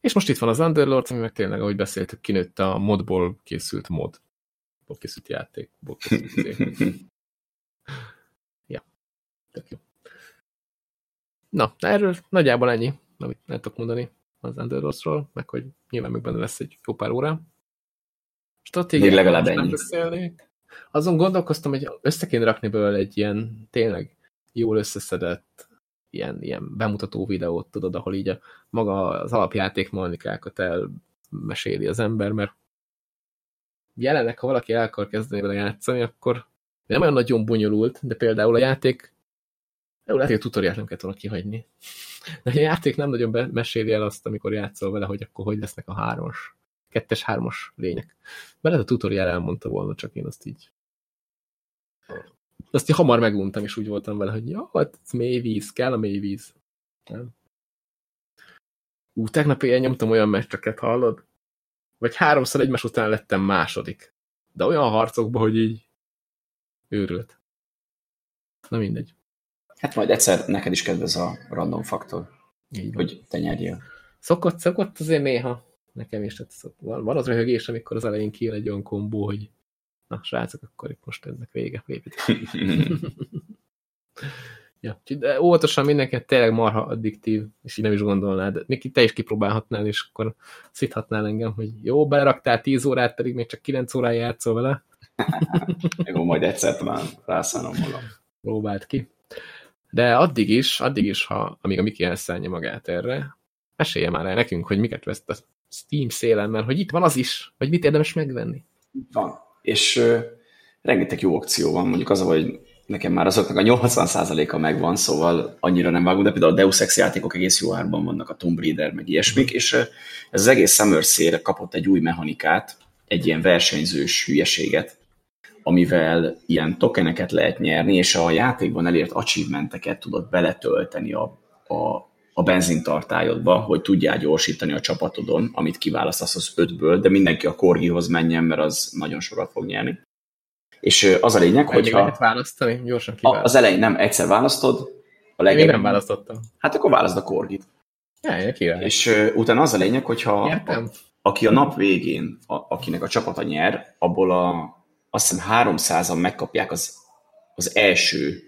És most itt van az Underlords, ami meg tényleg, ahogy beszéltük, kinőtt a modból készült mod. Ból készült játékból készült ja, tök jó. Na, erről nagyjából ennyi, amit el tudok mondani az Underlordsról, meg hogy nyilván még benne lesz egy jó pár órá. Stratégiai legalább ennyi. Beszélnék. Azon gondolkoztam, hogy össze kéne rakni belőle egy ilyen tényleg jól összeszedett ilyen, ilyen bemutató videót, tudod, ahol így a, maga az alapjáték mechanikákat elmeséli az ember, mert jelenek, ha valaki el akar kezdeni vele játszani, akkor nem olyan nagyon bonyolult, de például a játék jó, lehet, hogy a tutoriát nem kell volna kihagyni. De a játék nem nagyon meséli el azt, amikor játszol vele, hogy akkor hogy lesznek a hármas, kettes, hármas lények. Mert a tutoriál elmondta volna, csak én azt így azt így hamar meguntam, és úgy voltam vele, hogy ja, hát mély víz, kell a mély víz. Nem? Ú, tegnap éjjel nyomtam olyan meccseket, hallod? Vagy háromszor egymás után lettem második. De olyan harcokban, hogy így őrült. Na mindegy. Hát majd egyszer neked is kedvez a random faktor, így hogy te nyerjél. Szokott, szokott azért néha. Nekem is. Tehát van, van az röhögés, amikor az elején kijön egy olyan kombó, hogy na, srácok, akkor itt most ennek vége. ja, de óvatosan mindenki tényleg marha addiktív, és így nem is gondolnád. Még te is kipróbálhatnál, és akkor szithatnál engem, hogy jó, beleraktál 10 órát, pedig még csak 9 órája játszol vele. jó, majd egyszer talán rászállom magam. Próbáld ki. De addig is, addig is, ha, amíg a Miki elszállja magát erre, mesélje már el nekünk, hogy miket vesz a Steam szélen, mert hogy itt van az is, vagy mit érdemes megvenni. Van. És uh, rengeteg jó akció van, mondjuk az, hogy nekem már azoknak a 80%-a megvan, szóval annyira nem vágunk, de például a Deus Ex játékok egész jó árban vannak, a Tomb Raider, meg ilyesmik, és ez az egész Summer Sale kapott egy új mechanikát, egy ilyen versenyzős hülyeséget, amivel ilyen tokeneket lehet nyerni, és a játékban elért achievementeket tudod beletölteni a, a, a benzintartályodba, hogy tudjál gyorsítani a csapatodon, amit kiválasztasz az ötből, de mindenki a korgihoz menjen, mert az nagyon sokat fog nyerni. És az a lényeg, hogy lehet választani? Gyorsan kiválaszt. Az elején nem, egyszer választod. A legjobb... Én nem választottam. Hát akkor válaszd a korgit. Ja, király. És uh, utána az a lényeg, hogyha Értem. aki a nap végén, a, akinek a csapata nyer, abból a azt hiszem 300-an megkapják az, az első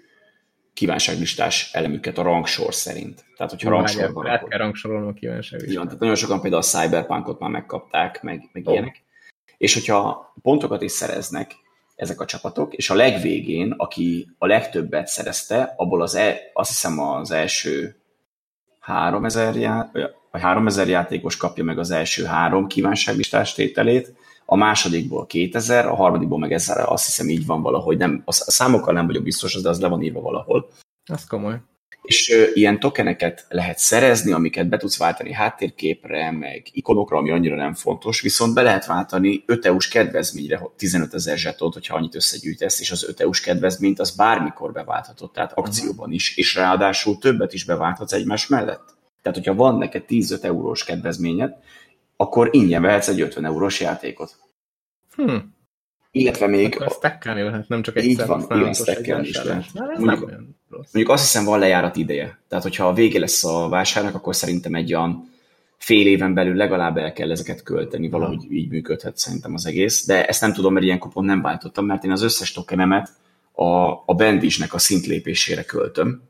kívánságlistás elemüket a rangsor szerint. Tehát, hogyha rangsorban... Át kell rangsorolnom a kívánságlistát. Igen, tehát nagyon sokan például a Cyberpunkot már megkapták, meg, meg oh. ilyenek. És hogyha pontokat is szereznek, ezek a csapatok, és a legvégén, aki a legtöbbet szerezte, abból az, el, azt hiszem az első 3000, já, vagy 3000 játékos kapja meg az első három kívánságlistás tételét, a másodikból 2000, a harmadikból meg ezzel azt hiszem így van valahogy, nem, a számokkal nem vagyok biztos, de az le van írva valahol. Az komoly és ö, ilyen tokeneket lehet szerezni, amiket be tudsz váltani háttérképre, meg ikonokra, ami annyira nem fontos, viszont be lehet váltani 5 EU-s kedvezményre 15 ezer zsetot, hogyha annyit összegyűjtesz, és az 5 EU-s kedvezményt az bármikor beválthatod, tehát akcióban is, és ráadásul többet is beválthatsz egymás mellett. Tehát, hogyha van neked 10 eurós kedvezményed, akkor ingyen vehetsz egy 50 eurós játékot. Hmm. Illetve még... Akkor stackelni lehet, nem csak egy Így van, igen, stackelni is lehet. Mondjuk, mondjuk azt hiszem van lejárat ideje. Tehát, hogyha a vége lesz a vásárnak, akkor szerintem egy olyan fél éven belül legalább el kell ezeket költeni, valahogy így működhet szerintem az egész, de ezt nem tudom, mert ilyen kupon nem váltottam, mert én az összes tokenemet a, a bendisnek a szintlépésére költöm.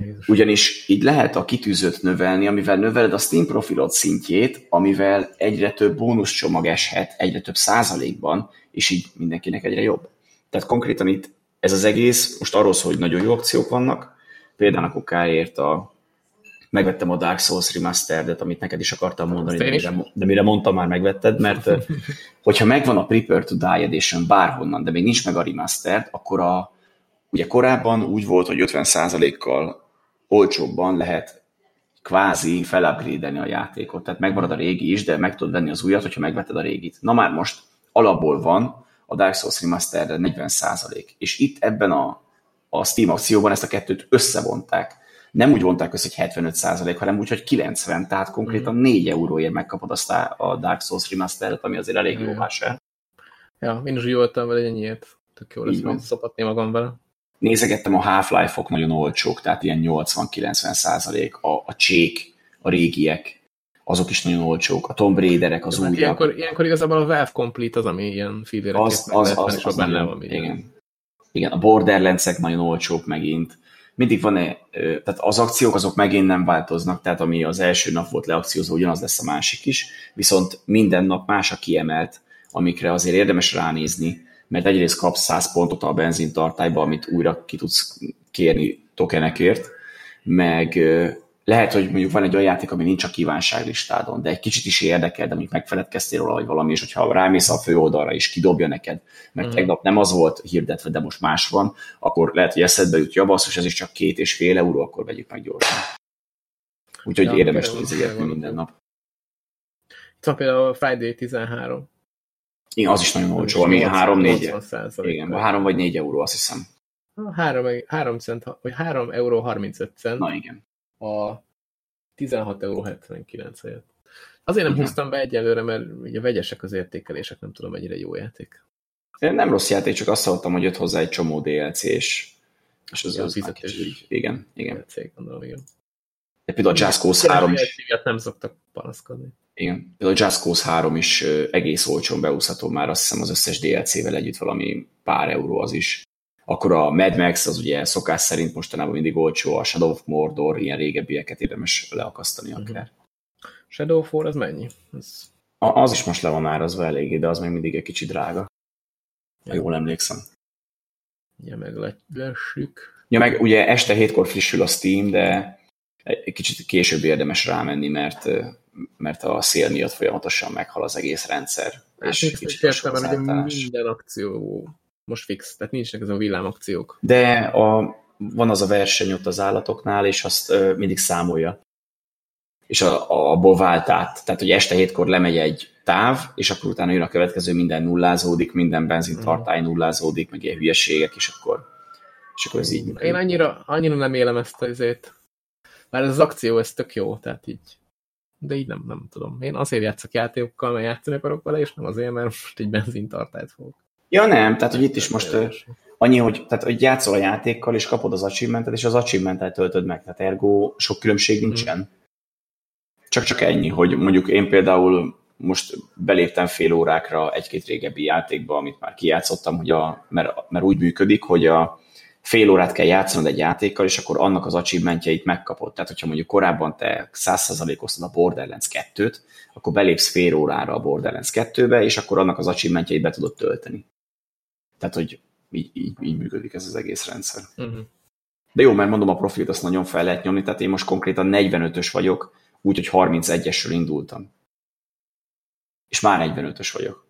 Jézus. Ugyanis így lehet a kitűzőt növelni, amivel növeled a Steam profilod szintjét, amivel egyre több bónuszcsomag eshet, egyre több százalékban, és így mindenkinek egyre jobb. Tehát konkrétan itt ez az egész, most arról szól, hogy nagyon jó akciók vannak, például a kokáért a megvettem a Dark Souls Remastered-et, amit neked is akartam mondani, de mire, de mire mondtam, már megvetted, mert hogyha megvan a Prepare to Die Edition bárhonnan, de még nincs meg a Remastered, akkor a, ugye korábban úgy volt, hogy 50%-kal olcsóbban lehet kvázi felupgrade a játékot, tehát megmarad a régi is, de meg tudod venni az újat, hogyha megvetted a régit. Na már most alapból van a Dark Souls Remasterre 40%, és itt ebben a, a Steam akcióban ezt a kettőt összevonták. Nem úgy vonták össze, hogy 75%, hanem úgy, hogy 90, tehát konkrétan mm. 4 euróért megkapod azt a Dark Souls Remastered, ami azért elég jó vásár. Ja, én is úgy voltam vele ennyiért. Tök jó lesz szopatni magam vele. Nézegettem, a Half-Life-ok nagyon olcsók, tehát ilyen 80-90 százalék, a, a csék, a régiek, azok is nagyon olcsók. A Tomb Raiderek, az újak. Ilyenkor, ilyenkor igazából a Valve Complete az, ami ilyen fillérek az, az, az, az, az nagyon, van. Igen. igen, a Borderlands-ek nagyon olcsók megint. Mindig van -e, tehát az akciók azok megint nem változnak, tehát ami az első nap volt leakciózó, ugyanaz lesz a másik is, viszont minden nap más a kiemelt, amikre azért érdemes ránézni, mert egyrészt kapsz 100 pontot a benzintartályba, amit újra ki tudsz kérni tokenekért, meg lehet, hogy mondjuk van egy olyan játék, ami nincs a kívánságlistádon, de egy kicsit is érdekel, de mondjuk megfeledkeztél róla, vagy valami, és hogyha rámész a főoldalra és kidobja neked, mert mm. tegnap nem az volt hirdetve, de most más van, akkor lehet, hogy eszedbe jut, ja, és ez is csak két és fél euró, akkor vegyük meg gyorsan. Úgyhogy ja, érdemes nézegetni minden nap. Itt van például a Friday 13. Igen, az is nagyon olcsó, ami 3-4 igen, 3 vagy 4 euró, azt hiszem. 3, 3 cent, vagy 3 euró 35 cent. Na igen a 16 euró 79 helyett. Azért nem húztam be egyelőre, mert ugye vegyesek az értékelések, nem tudom, mennyire jó játék. Nem rossz játék, csak azt hallottam, hogy jött hozzá egy csomó DLC, és, és az, az, az így, igen, igen. DLC, gondolom, igen. De például a Just Cause 3 is... nem szoktak panaszkodni. Igen. Például a Just Cause 3 is egész olcsón beúszható már, azt hiszem az összes DLC-vel együtt valami pár euró az is akkor a Mad Max az ugye szokás szerint mostanában mindig olcsó, a Shadow of Mordor, ilyen régebbieket érdemes leakasztani akár. Uh-huh. Shadow of War az mennyi? Az... A, az is most le van árazva eléggé, de az még mindig egy kicsit drága. Ha jól emlékszem. Ja, meg lessük. Ja, meg ugye este hétkor frissül a Steam, de egy kicsit később érdemes rámenni, mert, mert a szél miatt folyamatosan meghal az egész rendszer. Hát, és kicsit ugye minden akció most fix, tehát nincsenek ez a villámakciók. De a, van az a verseny ott az állatoknál, és azt ö, mindig számolja. És a, a, abból vált át. Tehát, hogy este hétkor lemegy egy táv, és akkor utána jön a következő, minden nullázódik, minden benzintartály nullázódik, meg ilyen hülyeségek, és akkor, és akkor ez így. Én annyira, annyira nem élem ezt azért. Már ez az akció, ez tök jó, tehát így de így nem, nem tudom. Én azért játszok játékokkal, mert játszani akarok vele, és nem azért, mert most egy benzintartályt fogok. Ja nem, tehát hogy itt is most annyi, hogy, tehát, hogy játszol a játékkal, és kapod az achievementet, és az achievementet töltöd meg, tehát ergo sok különbség nincsen. Csak-csak ennyi, hogy mondjuk én például most beléptem fél órákra egy-két régebbi játékba, amit már kijátszottam, hogy a, mert, mert úgy működik, hogy a fél órát kell játszanod egy játékkal, és akkor annak az achievementjeit megkapod. Tehát, hogyha mondjuk korábban te 100%-oztad a Borderlands 2-t, akkor belépsz fél órára a Borderlands 2-be, és akkor annak az achievementjeit be tudod tölteni Tehát, hogy így, így, így működik ez az egész rendszer. Uh-huh. De jó, mert mondom, a profilt azt nagyon fel lehet nyomni, tehát én most konkrétan 45-ös vagyok, úgyhogy 31-esről indultam. És már 45-ös vagyok.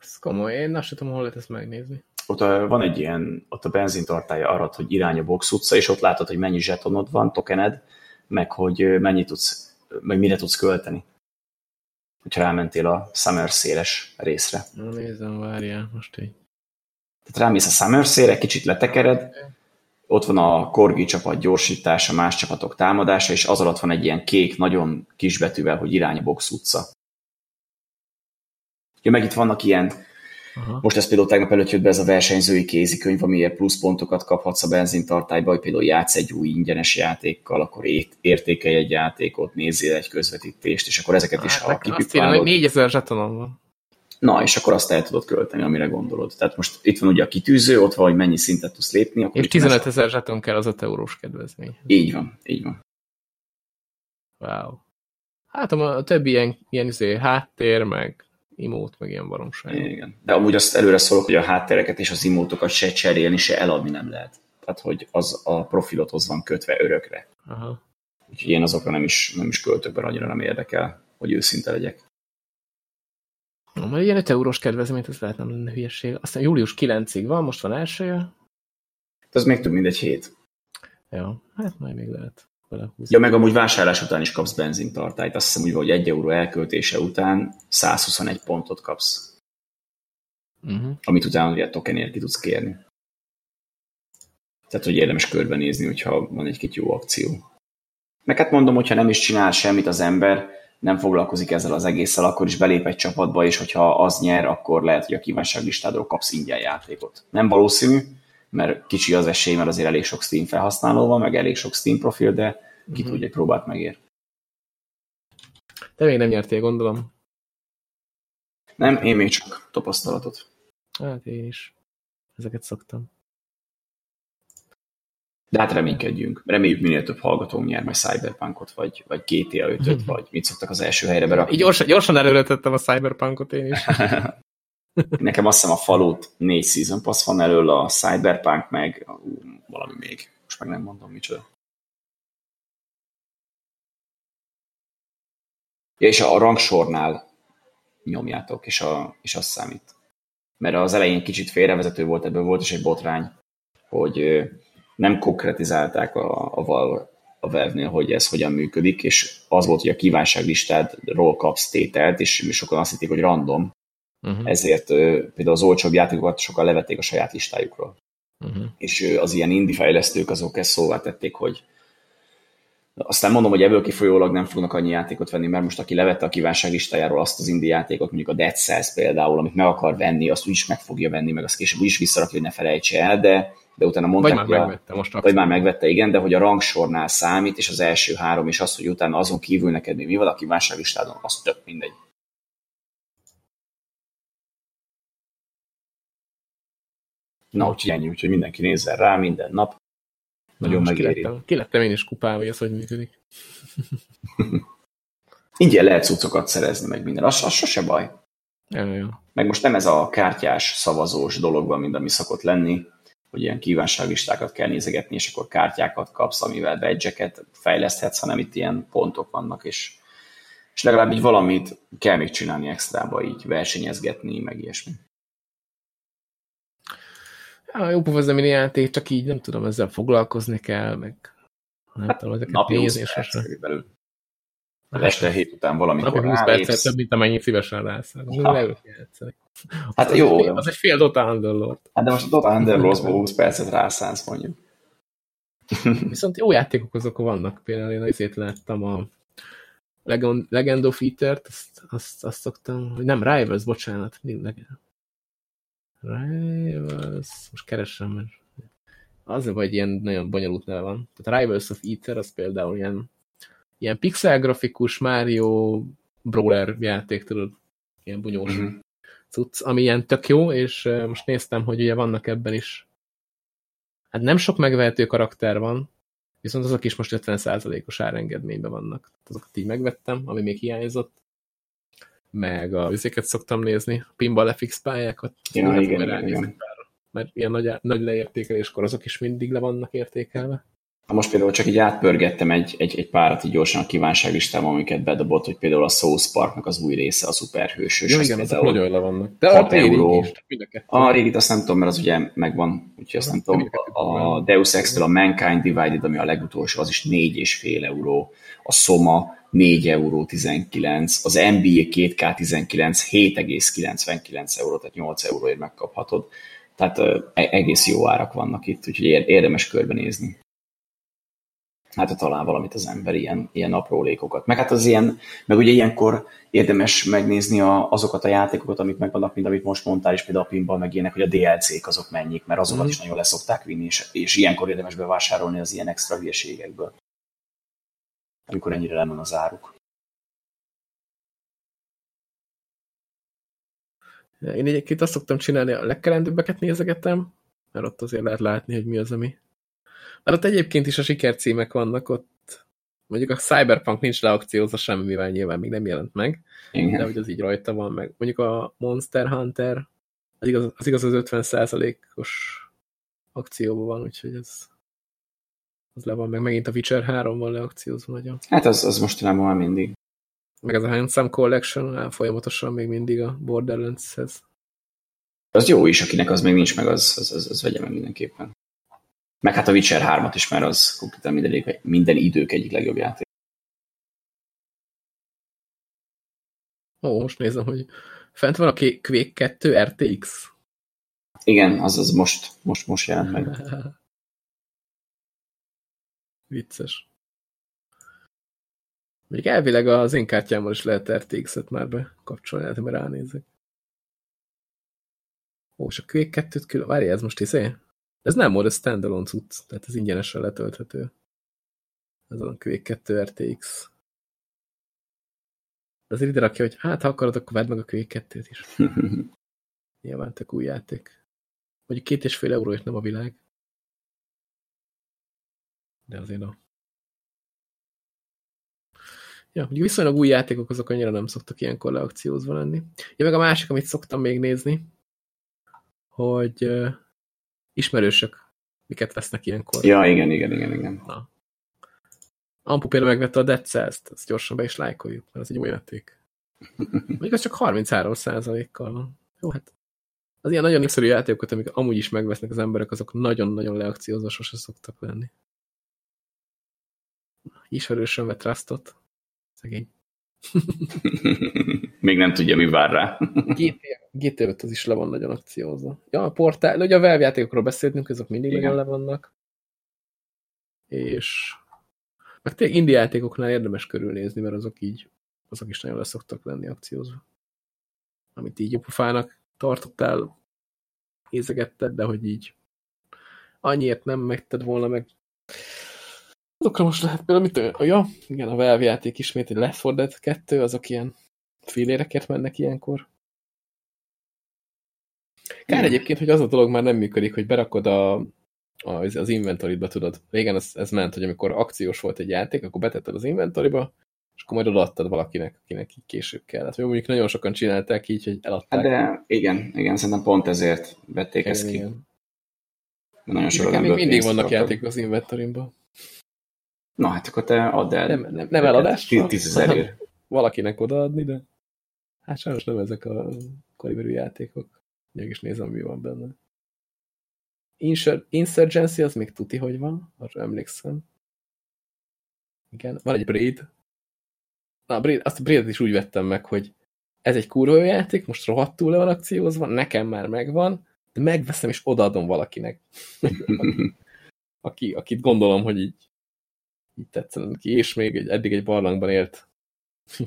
Ez komoly, én azt tudom, hol lehet ezt megnézni. Ott a, van egy ilyen, ott a benzintartálya arra, hogy irány a box utca, és ott látod, hogy mennyi zsetonod van, tokened, meg hogy mennyit tudsz, meg mire tudsz költeni. Hogyha rámentél a Summer széles részre. Na, nézem, várjál, most így. Tehát rámész a Summer szélre, kicsit letekered, ott van a Korgi csapat gyorsítása, más csapatok támadása, és az alatt van egy ilyen kék, nagyon kisbetűvel, hogy irány a box utca. Ja, meg itt vannak ilyen, Aha. most ez például tegnap előtt jött be ez a versenyzői kézikönyv, amiért pluszpontokat kaphatsz a benzintartályba, hogy például játsz egy új ingyenes játékkal, akkor értékelj egy játékot, nézzél egy közvetítést, és akkor ezeket is, hát, ha kipipálod... 4000 zsetonom van. Na, és akkor azt el tudod költeni, amire gondolod. Tehát most itt van ugye a kitűző, ott van, hogy mennyi szintet tudsz lépni. Akkor és 15 ezer zseton kell az 5 eurós kedvezmény. Így van, így van. Wow. Hát a, többi ilyen, ilyen izé, háttér, meg imót, meg ilyen baromság. Igen. De amúgy azt előre szólok, hogy a háttéreket és az imótokat se cserélni, se eladni nem lehet. Tehát, hogy az a profilothoz van kötve örökre. Aha. Úgyhogy én azokra nem is, nem is költök, mert annyira nem érdekel, hogy őszinte legyek. Na, mert ilyen 5 eurós kedvezményt, ez lehet nem lenne hülyeség. Aztán július 9-ig van, most van elsője. Ez még több, mint egy hét. Ja, hát majd még lehet belehúzni. Ja, meg amúgy vásárlás után is kapsz benzintartályt. Azt hiszem úgy, hogy egy euró elköltése után 121 pontot kapsz. Uh-huh. Amit utána ugye tokenért ki tudsz kérni. Tehát, hogy érdemes körbenézni, hogyha van egy-két jó akció. Meg hát mondom, hogyha nem is csinál semmit az ember, nem foglalkozik ezzel az egésszel, akkor is belép egy csapatba, és hogyha az nyer, akkor lehet, hogy a kívánságlistádról kapsz ingyen játékot. Nem valószínű, mert kicsi az esély, mert azért elég sok Steam felhasználó van, meg elég sok Steam profil, de ki uh-huh. tudja, hogy próbált megér. De még nem nyertél, gondolom. Nem, én még csak tapasztalatot. Hát én is. Ezeket szoktam. De hát reménykedjünk. Reméljük minél több hallgatónk nyer majd Cyberpunkot, vagy, vagy GTA 5 vagy mit szoktak az első helyre berakni. Gyorsan, gyorsan előretettem a Cyberpunkot én is. Nekem azt hiszem a falut négy Season Pass van elől, a Cyberpunk meg ú, valami még. Most meg nem mondom micsoda. Ja, és a rangsornál nyomjátok, és, a, és az számít. Mert az elején kicsit félrevezető volt, ebből volt is egy botrány, hogy nem konkretizálták a, a Valve a valve hogy ez hogyan működik, és az volt, hogy a kívánságlistádról kapsz tételt, és sokan azt hitték, hogy random, uh-huh. ezért például az olcsóbb játékokat sokan levették a saját listájukról. Uh-huh. És az ilyen indie fejlesztők azok ezt szóvá tették, hogy aztán mondom, hogy ebből kifolyólag nem fognak annyi játékot venni, mert most aki levette a kívánságlistájáról azt az indie játékot, mondjuk a Dead Cells például, amit meg akar venni, azt úgyis meg fogja venni, meg azt később úgyis visszarakja, hogy ne felejtse el, de de utána mondták, vagy már megvette, most vagy már megvette, igen, de hogy a rangsornál számít, és az első három, és az, hogy utána azon kívül neked még mi van a kívánságlistádon, az tök mindegy. Na, úgyhogy ennyi, úgyhogy mindenki nézzen rá minden nap. Nagyon Na, megéri. Kilettem, kilettem én is kupával, hogy ez hogy működik. Ingyen lehet cuccokat szerezni, meg minden. Az, az sose baj. Ja, ja. Meg most nem ez a kártyás, szavazós dologban, mint ami szokott lenni, hogy ilyen kívánságlistákat kell nézegetni, és akkor kártyákat kapsz, amivel badge fejleszthetsz, hanem itt ilyen pontok vannak, és, és legalább így valamit kell még csinálni extrába, így versenyezgetni, meg ilyesmi. Ja, jó pofa játék, csak így nem tudom, ezzel foglalkozni kell, meg nem hát, tudom, ezeket napi nézni, és belül. Este hét után valamit Napi 20 percet több, mint amennyit szívesen rászállok. Hát az jó. Egy, az egy fél Dota Underlord. Hát de most a Dota Underlordból 20 percet rászánsz mondjuk. Viszont jó játékok azok vannak. Például én azért láttam a Legend, Legend of Eater-t, azt, azt, azt szoktam, hogy nem, Rivals, bocsánat, mindig Rivals, most keresem, mert az vagy ilyen nagyon bonyolult neve van. Tehát Rivals of Eater, az például ilyen, ilyen pixel grafikus Mario brawler játék, tudod, ilyen bunyós. Mm -hmm cucc, ami ilyen tök jó, és most néztem, hogy ugye vannak ebben is hát nem sok megvehető karakter van, viszont azok is most 50%-os árengedményben vannak. Azokat így megvettem, ami még hiányzott. Meg a vizéket szoktam nézni, a pinball FX pályákat. Ja, igen, igen, igen. Mert ilyen nagy, nagy leértékeléskor azok is mindig le vannak értékelve. Most például csak így átpörgettem egy, egy, egy párat így gyorsan a kívánságlistában, amiket bedobott, hogy például a South Parknak az új része, a szuperhősös. Jó, igen, azok nagyon le vannak. De a euró. A régit azt nem tudom, mert az ugye megvan, úgyhogy azt nem tudom. A Deus ex a Mankind Divided, ami a legutolsó, az is 4,5 euró. A Soma 4 euró 19, az NBA 2K19 7,99 euró, tehát 8 euróért megkaphatod. Tehát e-, egész jó árak vannak itt, úgyhogy érdemes körbenézni hát talál valamit az ember, ilyen, ilyen aprólékokat. Meg hát az ilyen, meg ugye ilyenkor érdemes megnézni a, azokat a játékokat, amik megvannak, mint amit most mondtál, és például a pinball, meg ilyenek, hogy a DLC-k azok mennyik, mert azokat mm. is nagyon leszokták vinni, és, és ilyenkor érdemes bevásárolni az ilyen extra hülyeségekből. Amikor ennyire le van az áruk. Én egyébként azt szoktam csinálni, a legkelendőbbeket nézegetem, mert ott azért lehet látni, hogy mi az, ami mert ott egyébként is a sikercímek vannak, ott mondjuk a Cyberpunk nincs leakciózva semmivel, nyilván még nem jelent meg, Igen. de hogy az így rajta van meg. Mondjuk a Monster Hunter, az igaz az, igaz az 50%-os akcióban van, úgyhogy ez az le van meg. Megint a Witcher 3 van leakciózva nagyon. Hát az, az mostanában már mindig. Meg ez a Handsome Collection folyamatosan még mindig a Borderlands-hez. Az jó is, akinek az még nincs meg, az, az, az, az vegye meg mindenképpen. Meg hát a Witcher 3-at is, mert az konkrétan minden, minden idők egyik legjobb játék. Ó, most nézem, hogy fent van a Quake 2 RTX. Igen, az az most, most, most jelent meg. Vicces. Még elvileg az én kártyámmal is lehet RTX-et már bekapcsolni, hát mert ránézek. Ó, és a Quake 2-t külön... Várj, ez most izé? Ez nem volt, ez standalone cucc, tehát ez ingyenesen letölthető. Ez a Quake 2 RTX. De azért ide rakja, hogy hát ha akarod, akkor vedd meg a Quake 2-t is. Nyilván tök új játék. Mondjuk két és fél euróért nem a világ. De azért a... Ja, ugye viszonylag új játékok azok annyira nem szoktak ilyenkor leakciózva lenni. Ja, meg a másik, amit szoktam még nézni, hogy ismerősök miket vesznek ilyenkor. Ja, igen, igen, igen, igen. Na. Ampu például megvette a Dead Cells-t, ezt gyorsan be is lájkoljuk, mert ez egy új játék. Még az csak 33 kal van. Jó, hát az ilyen nagyon népszerű játékokat, amik amúgy is megvesznek az emberek, azok nagyon-nagyon leakciózva sose szoktak lenni. Ismerősen vett Rustot. Szegény. Még nem tudja, mi vár rá. GTA, 5 az is le van nagyon akciózva. Ja, a portál, ugye a Valve játékokról beszéltünk, azok mindig Igen. nagyon le vannak. És meg tényleg indie játékoknál érdemes körülnézni, mert azok így, azok is nagyon leszoktak lenni akciózva. Amit így pofának tartottál, ézegetted, de hogy így annyiért nem megted volna meg Azokra most lehet például, mit, ja, igen, a Valve játék ismét, egy Left 4 Dead 2, azok ilyen félérekért mennek ilyenkor. Kár egyébként, hogy az a dolog már nem működik, hogy berakod a, a, az inventoryba, tudod. Régen ez, ez ment, hogy amikor akciós volt egy játék, akkor betetted az inventoryba, és akkor majd odaadtad valakinek, akinek így később kellett. Vagy mondjuk nagyon sokan csinálták így, hogy eladták. Hát de igen, igen, szerintem pont ezért vették igen, ezt ki. Igen. nagyon sokan még mindig vannak játékok az inventorymban. Na hát akkor te add el. Nem, nem, nem eladásra. Tízezerért. Valakinek odaadni, de hát sajnos nem ezek a kaliberű játékok. Mégis nézem, mi van benne. Insur Insurgency az még tuti, hogy van, arra emlékszem. Igen, van egy Braid. Na, Braid, azt a Braid-et is úgy vettem meg, hogy ez egy kurva jó játék, most rohadtul le van akciózva, nekem már megvan, de megveszem és odaadom valakinek. aki, akit gondolom, hogy így így tetszene neki, és még egy, eddig egy barlangban élt.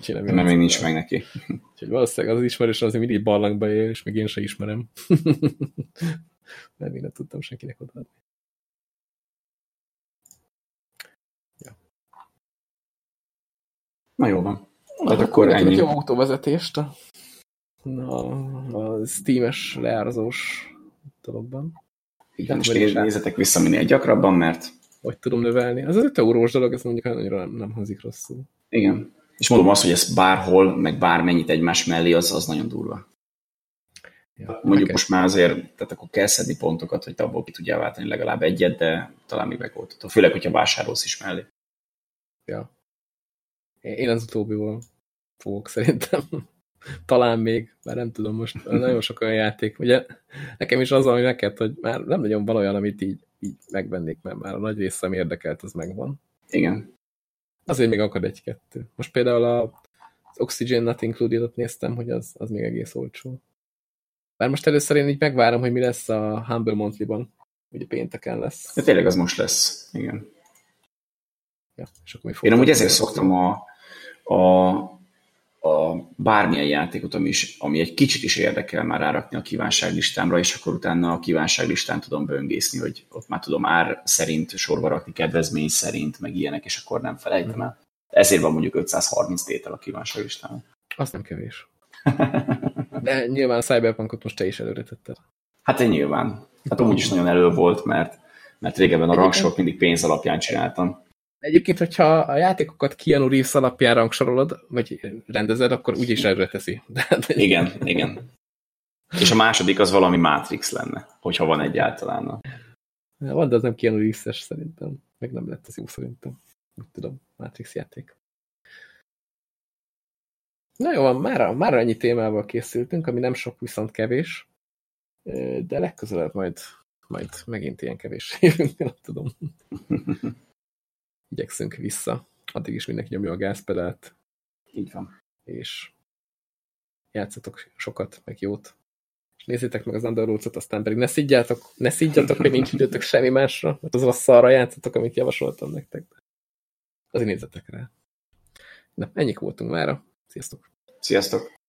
Nem, nem még nincs meg neki. Úgyhogy valószínűleg az ismerős azért mindig barlangban él, és még én sem ismerem. nem, én nem tudtam senkinek odaadni. Ja. Na jó van. Hát Na, akkor ennyi. Jó autóvezetést a, a, Steam-es leárazós dologban. Igen, most nézzetek vissza minél gyakrabban, mert hogy tudom növelni. Az az 5 eurós dolog, ez mondjuk annyira nem, nem hangzik rosszul. Igen. És mondom azt, hogy ez bárhol, meg bármennyit egymás mellé, az, az nagyon durva. Ja, Mondjuk neked. most már azért, tehát akkor kell szedni pontokat, hogy te abból ki tudjál váltani legalább egyet, de talán még megoldható. Főleg, hogyha vásárolsz is mellé. Ja. Én az utóbbiból fogok szerintem. Talán még, már nem tudom most, nagyon sok olyan játék. Ugye nekem is az, ami neked, hogy már nem nagyon van olyan, amit így, így megvennék, mert már a nagy része, ami érdekelt, az megvan. Igen. Azért még akad egy-kettő. Most például a, az Oxygen Not Included-ot néztem, hogy az, az még egész olcsó. Bár most először én így megvárom, hogy mi lesz a Humble Monthly-ban. Ugye pénteken lesz. De tényleg az most lesz, igen. Ja, és akkor mi én amúgy ezért szoktam a, a, a bármilyen játékot, ami, is, ami egy kicsit is érdekel már rárakni a kívánságlistámra, és akkor utána a kívánságlistán tudom böngészni, hogy ott már tudom ár szerint sorba rakni, kedvezmény szerint, meg ilyenek, és akkor nem felejtem el. Ezért van mondjuk 530 tétel a kívánságlistán. Az nem kevés. De nyilván a Cyberpunkot most te is előre tetted. Hát én nyilván. Hát amúgy is nagyon elő volt, mert, mert régebben a rangsort mindig pénz alapján csináltam. Egyébként, hogyha a játékokat Keanu Reeves alapján rangsorolod, vagy rendezed, akkor úgyis erre teszi. De, de... Igen, igen. És a második az valami Matrix lenne, hogyha van egyáltalán. Van, de az nem Keanu Reeves-es szerintem. Meg nem lett az jó szerintem. Nem tudom, Matrix játék. Na jó, már, már annyi témával készültünk, ami nem sok, viszont kevés. De legközelebb majd, majd megint ilyen kevés jövünk, nem tudom. Igyekszünk vissza. Addig is mindenki nyomja a gázpedált. Így van. És játszatok sokat, meg jót. És nézzétek meg az Underworlds-ot, aztán pedig ne szidjátok, ne szidjatok, hogy nincs időtök semmi másra, mert az rossz arra játszatok, amit javasoltam nektek. Azért nézzetek rá. Na, ennyik voltunk mára. Sziasztok! Sziasztok!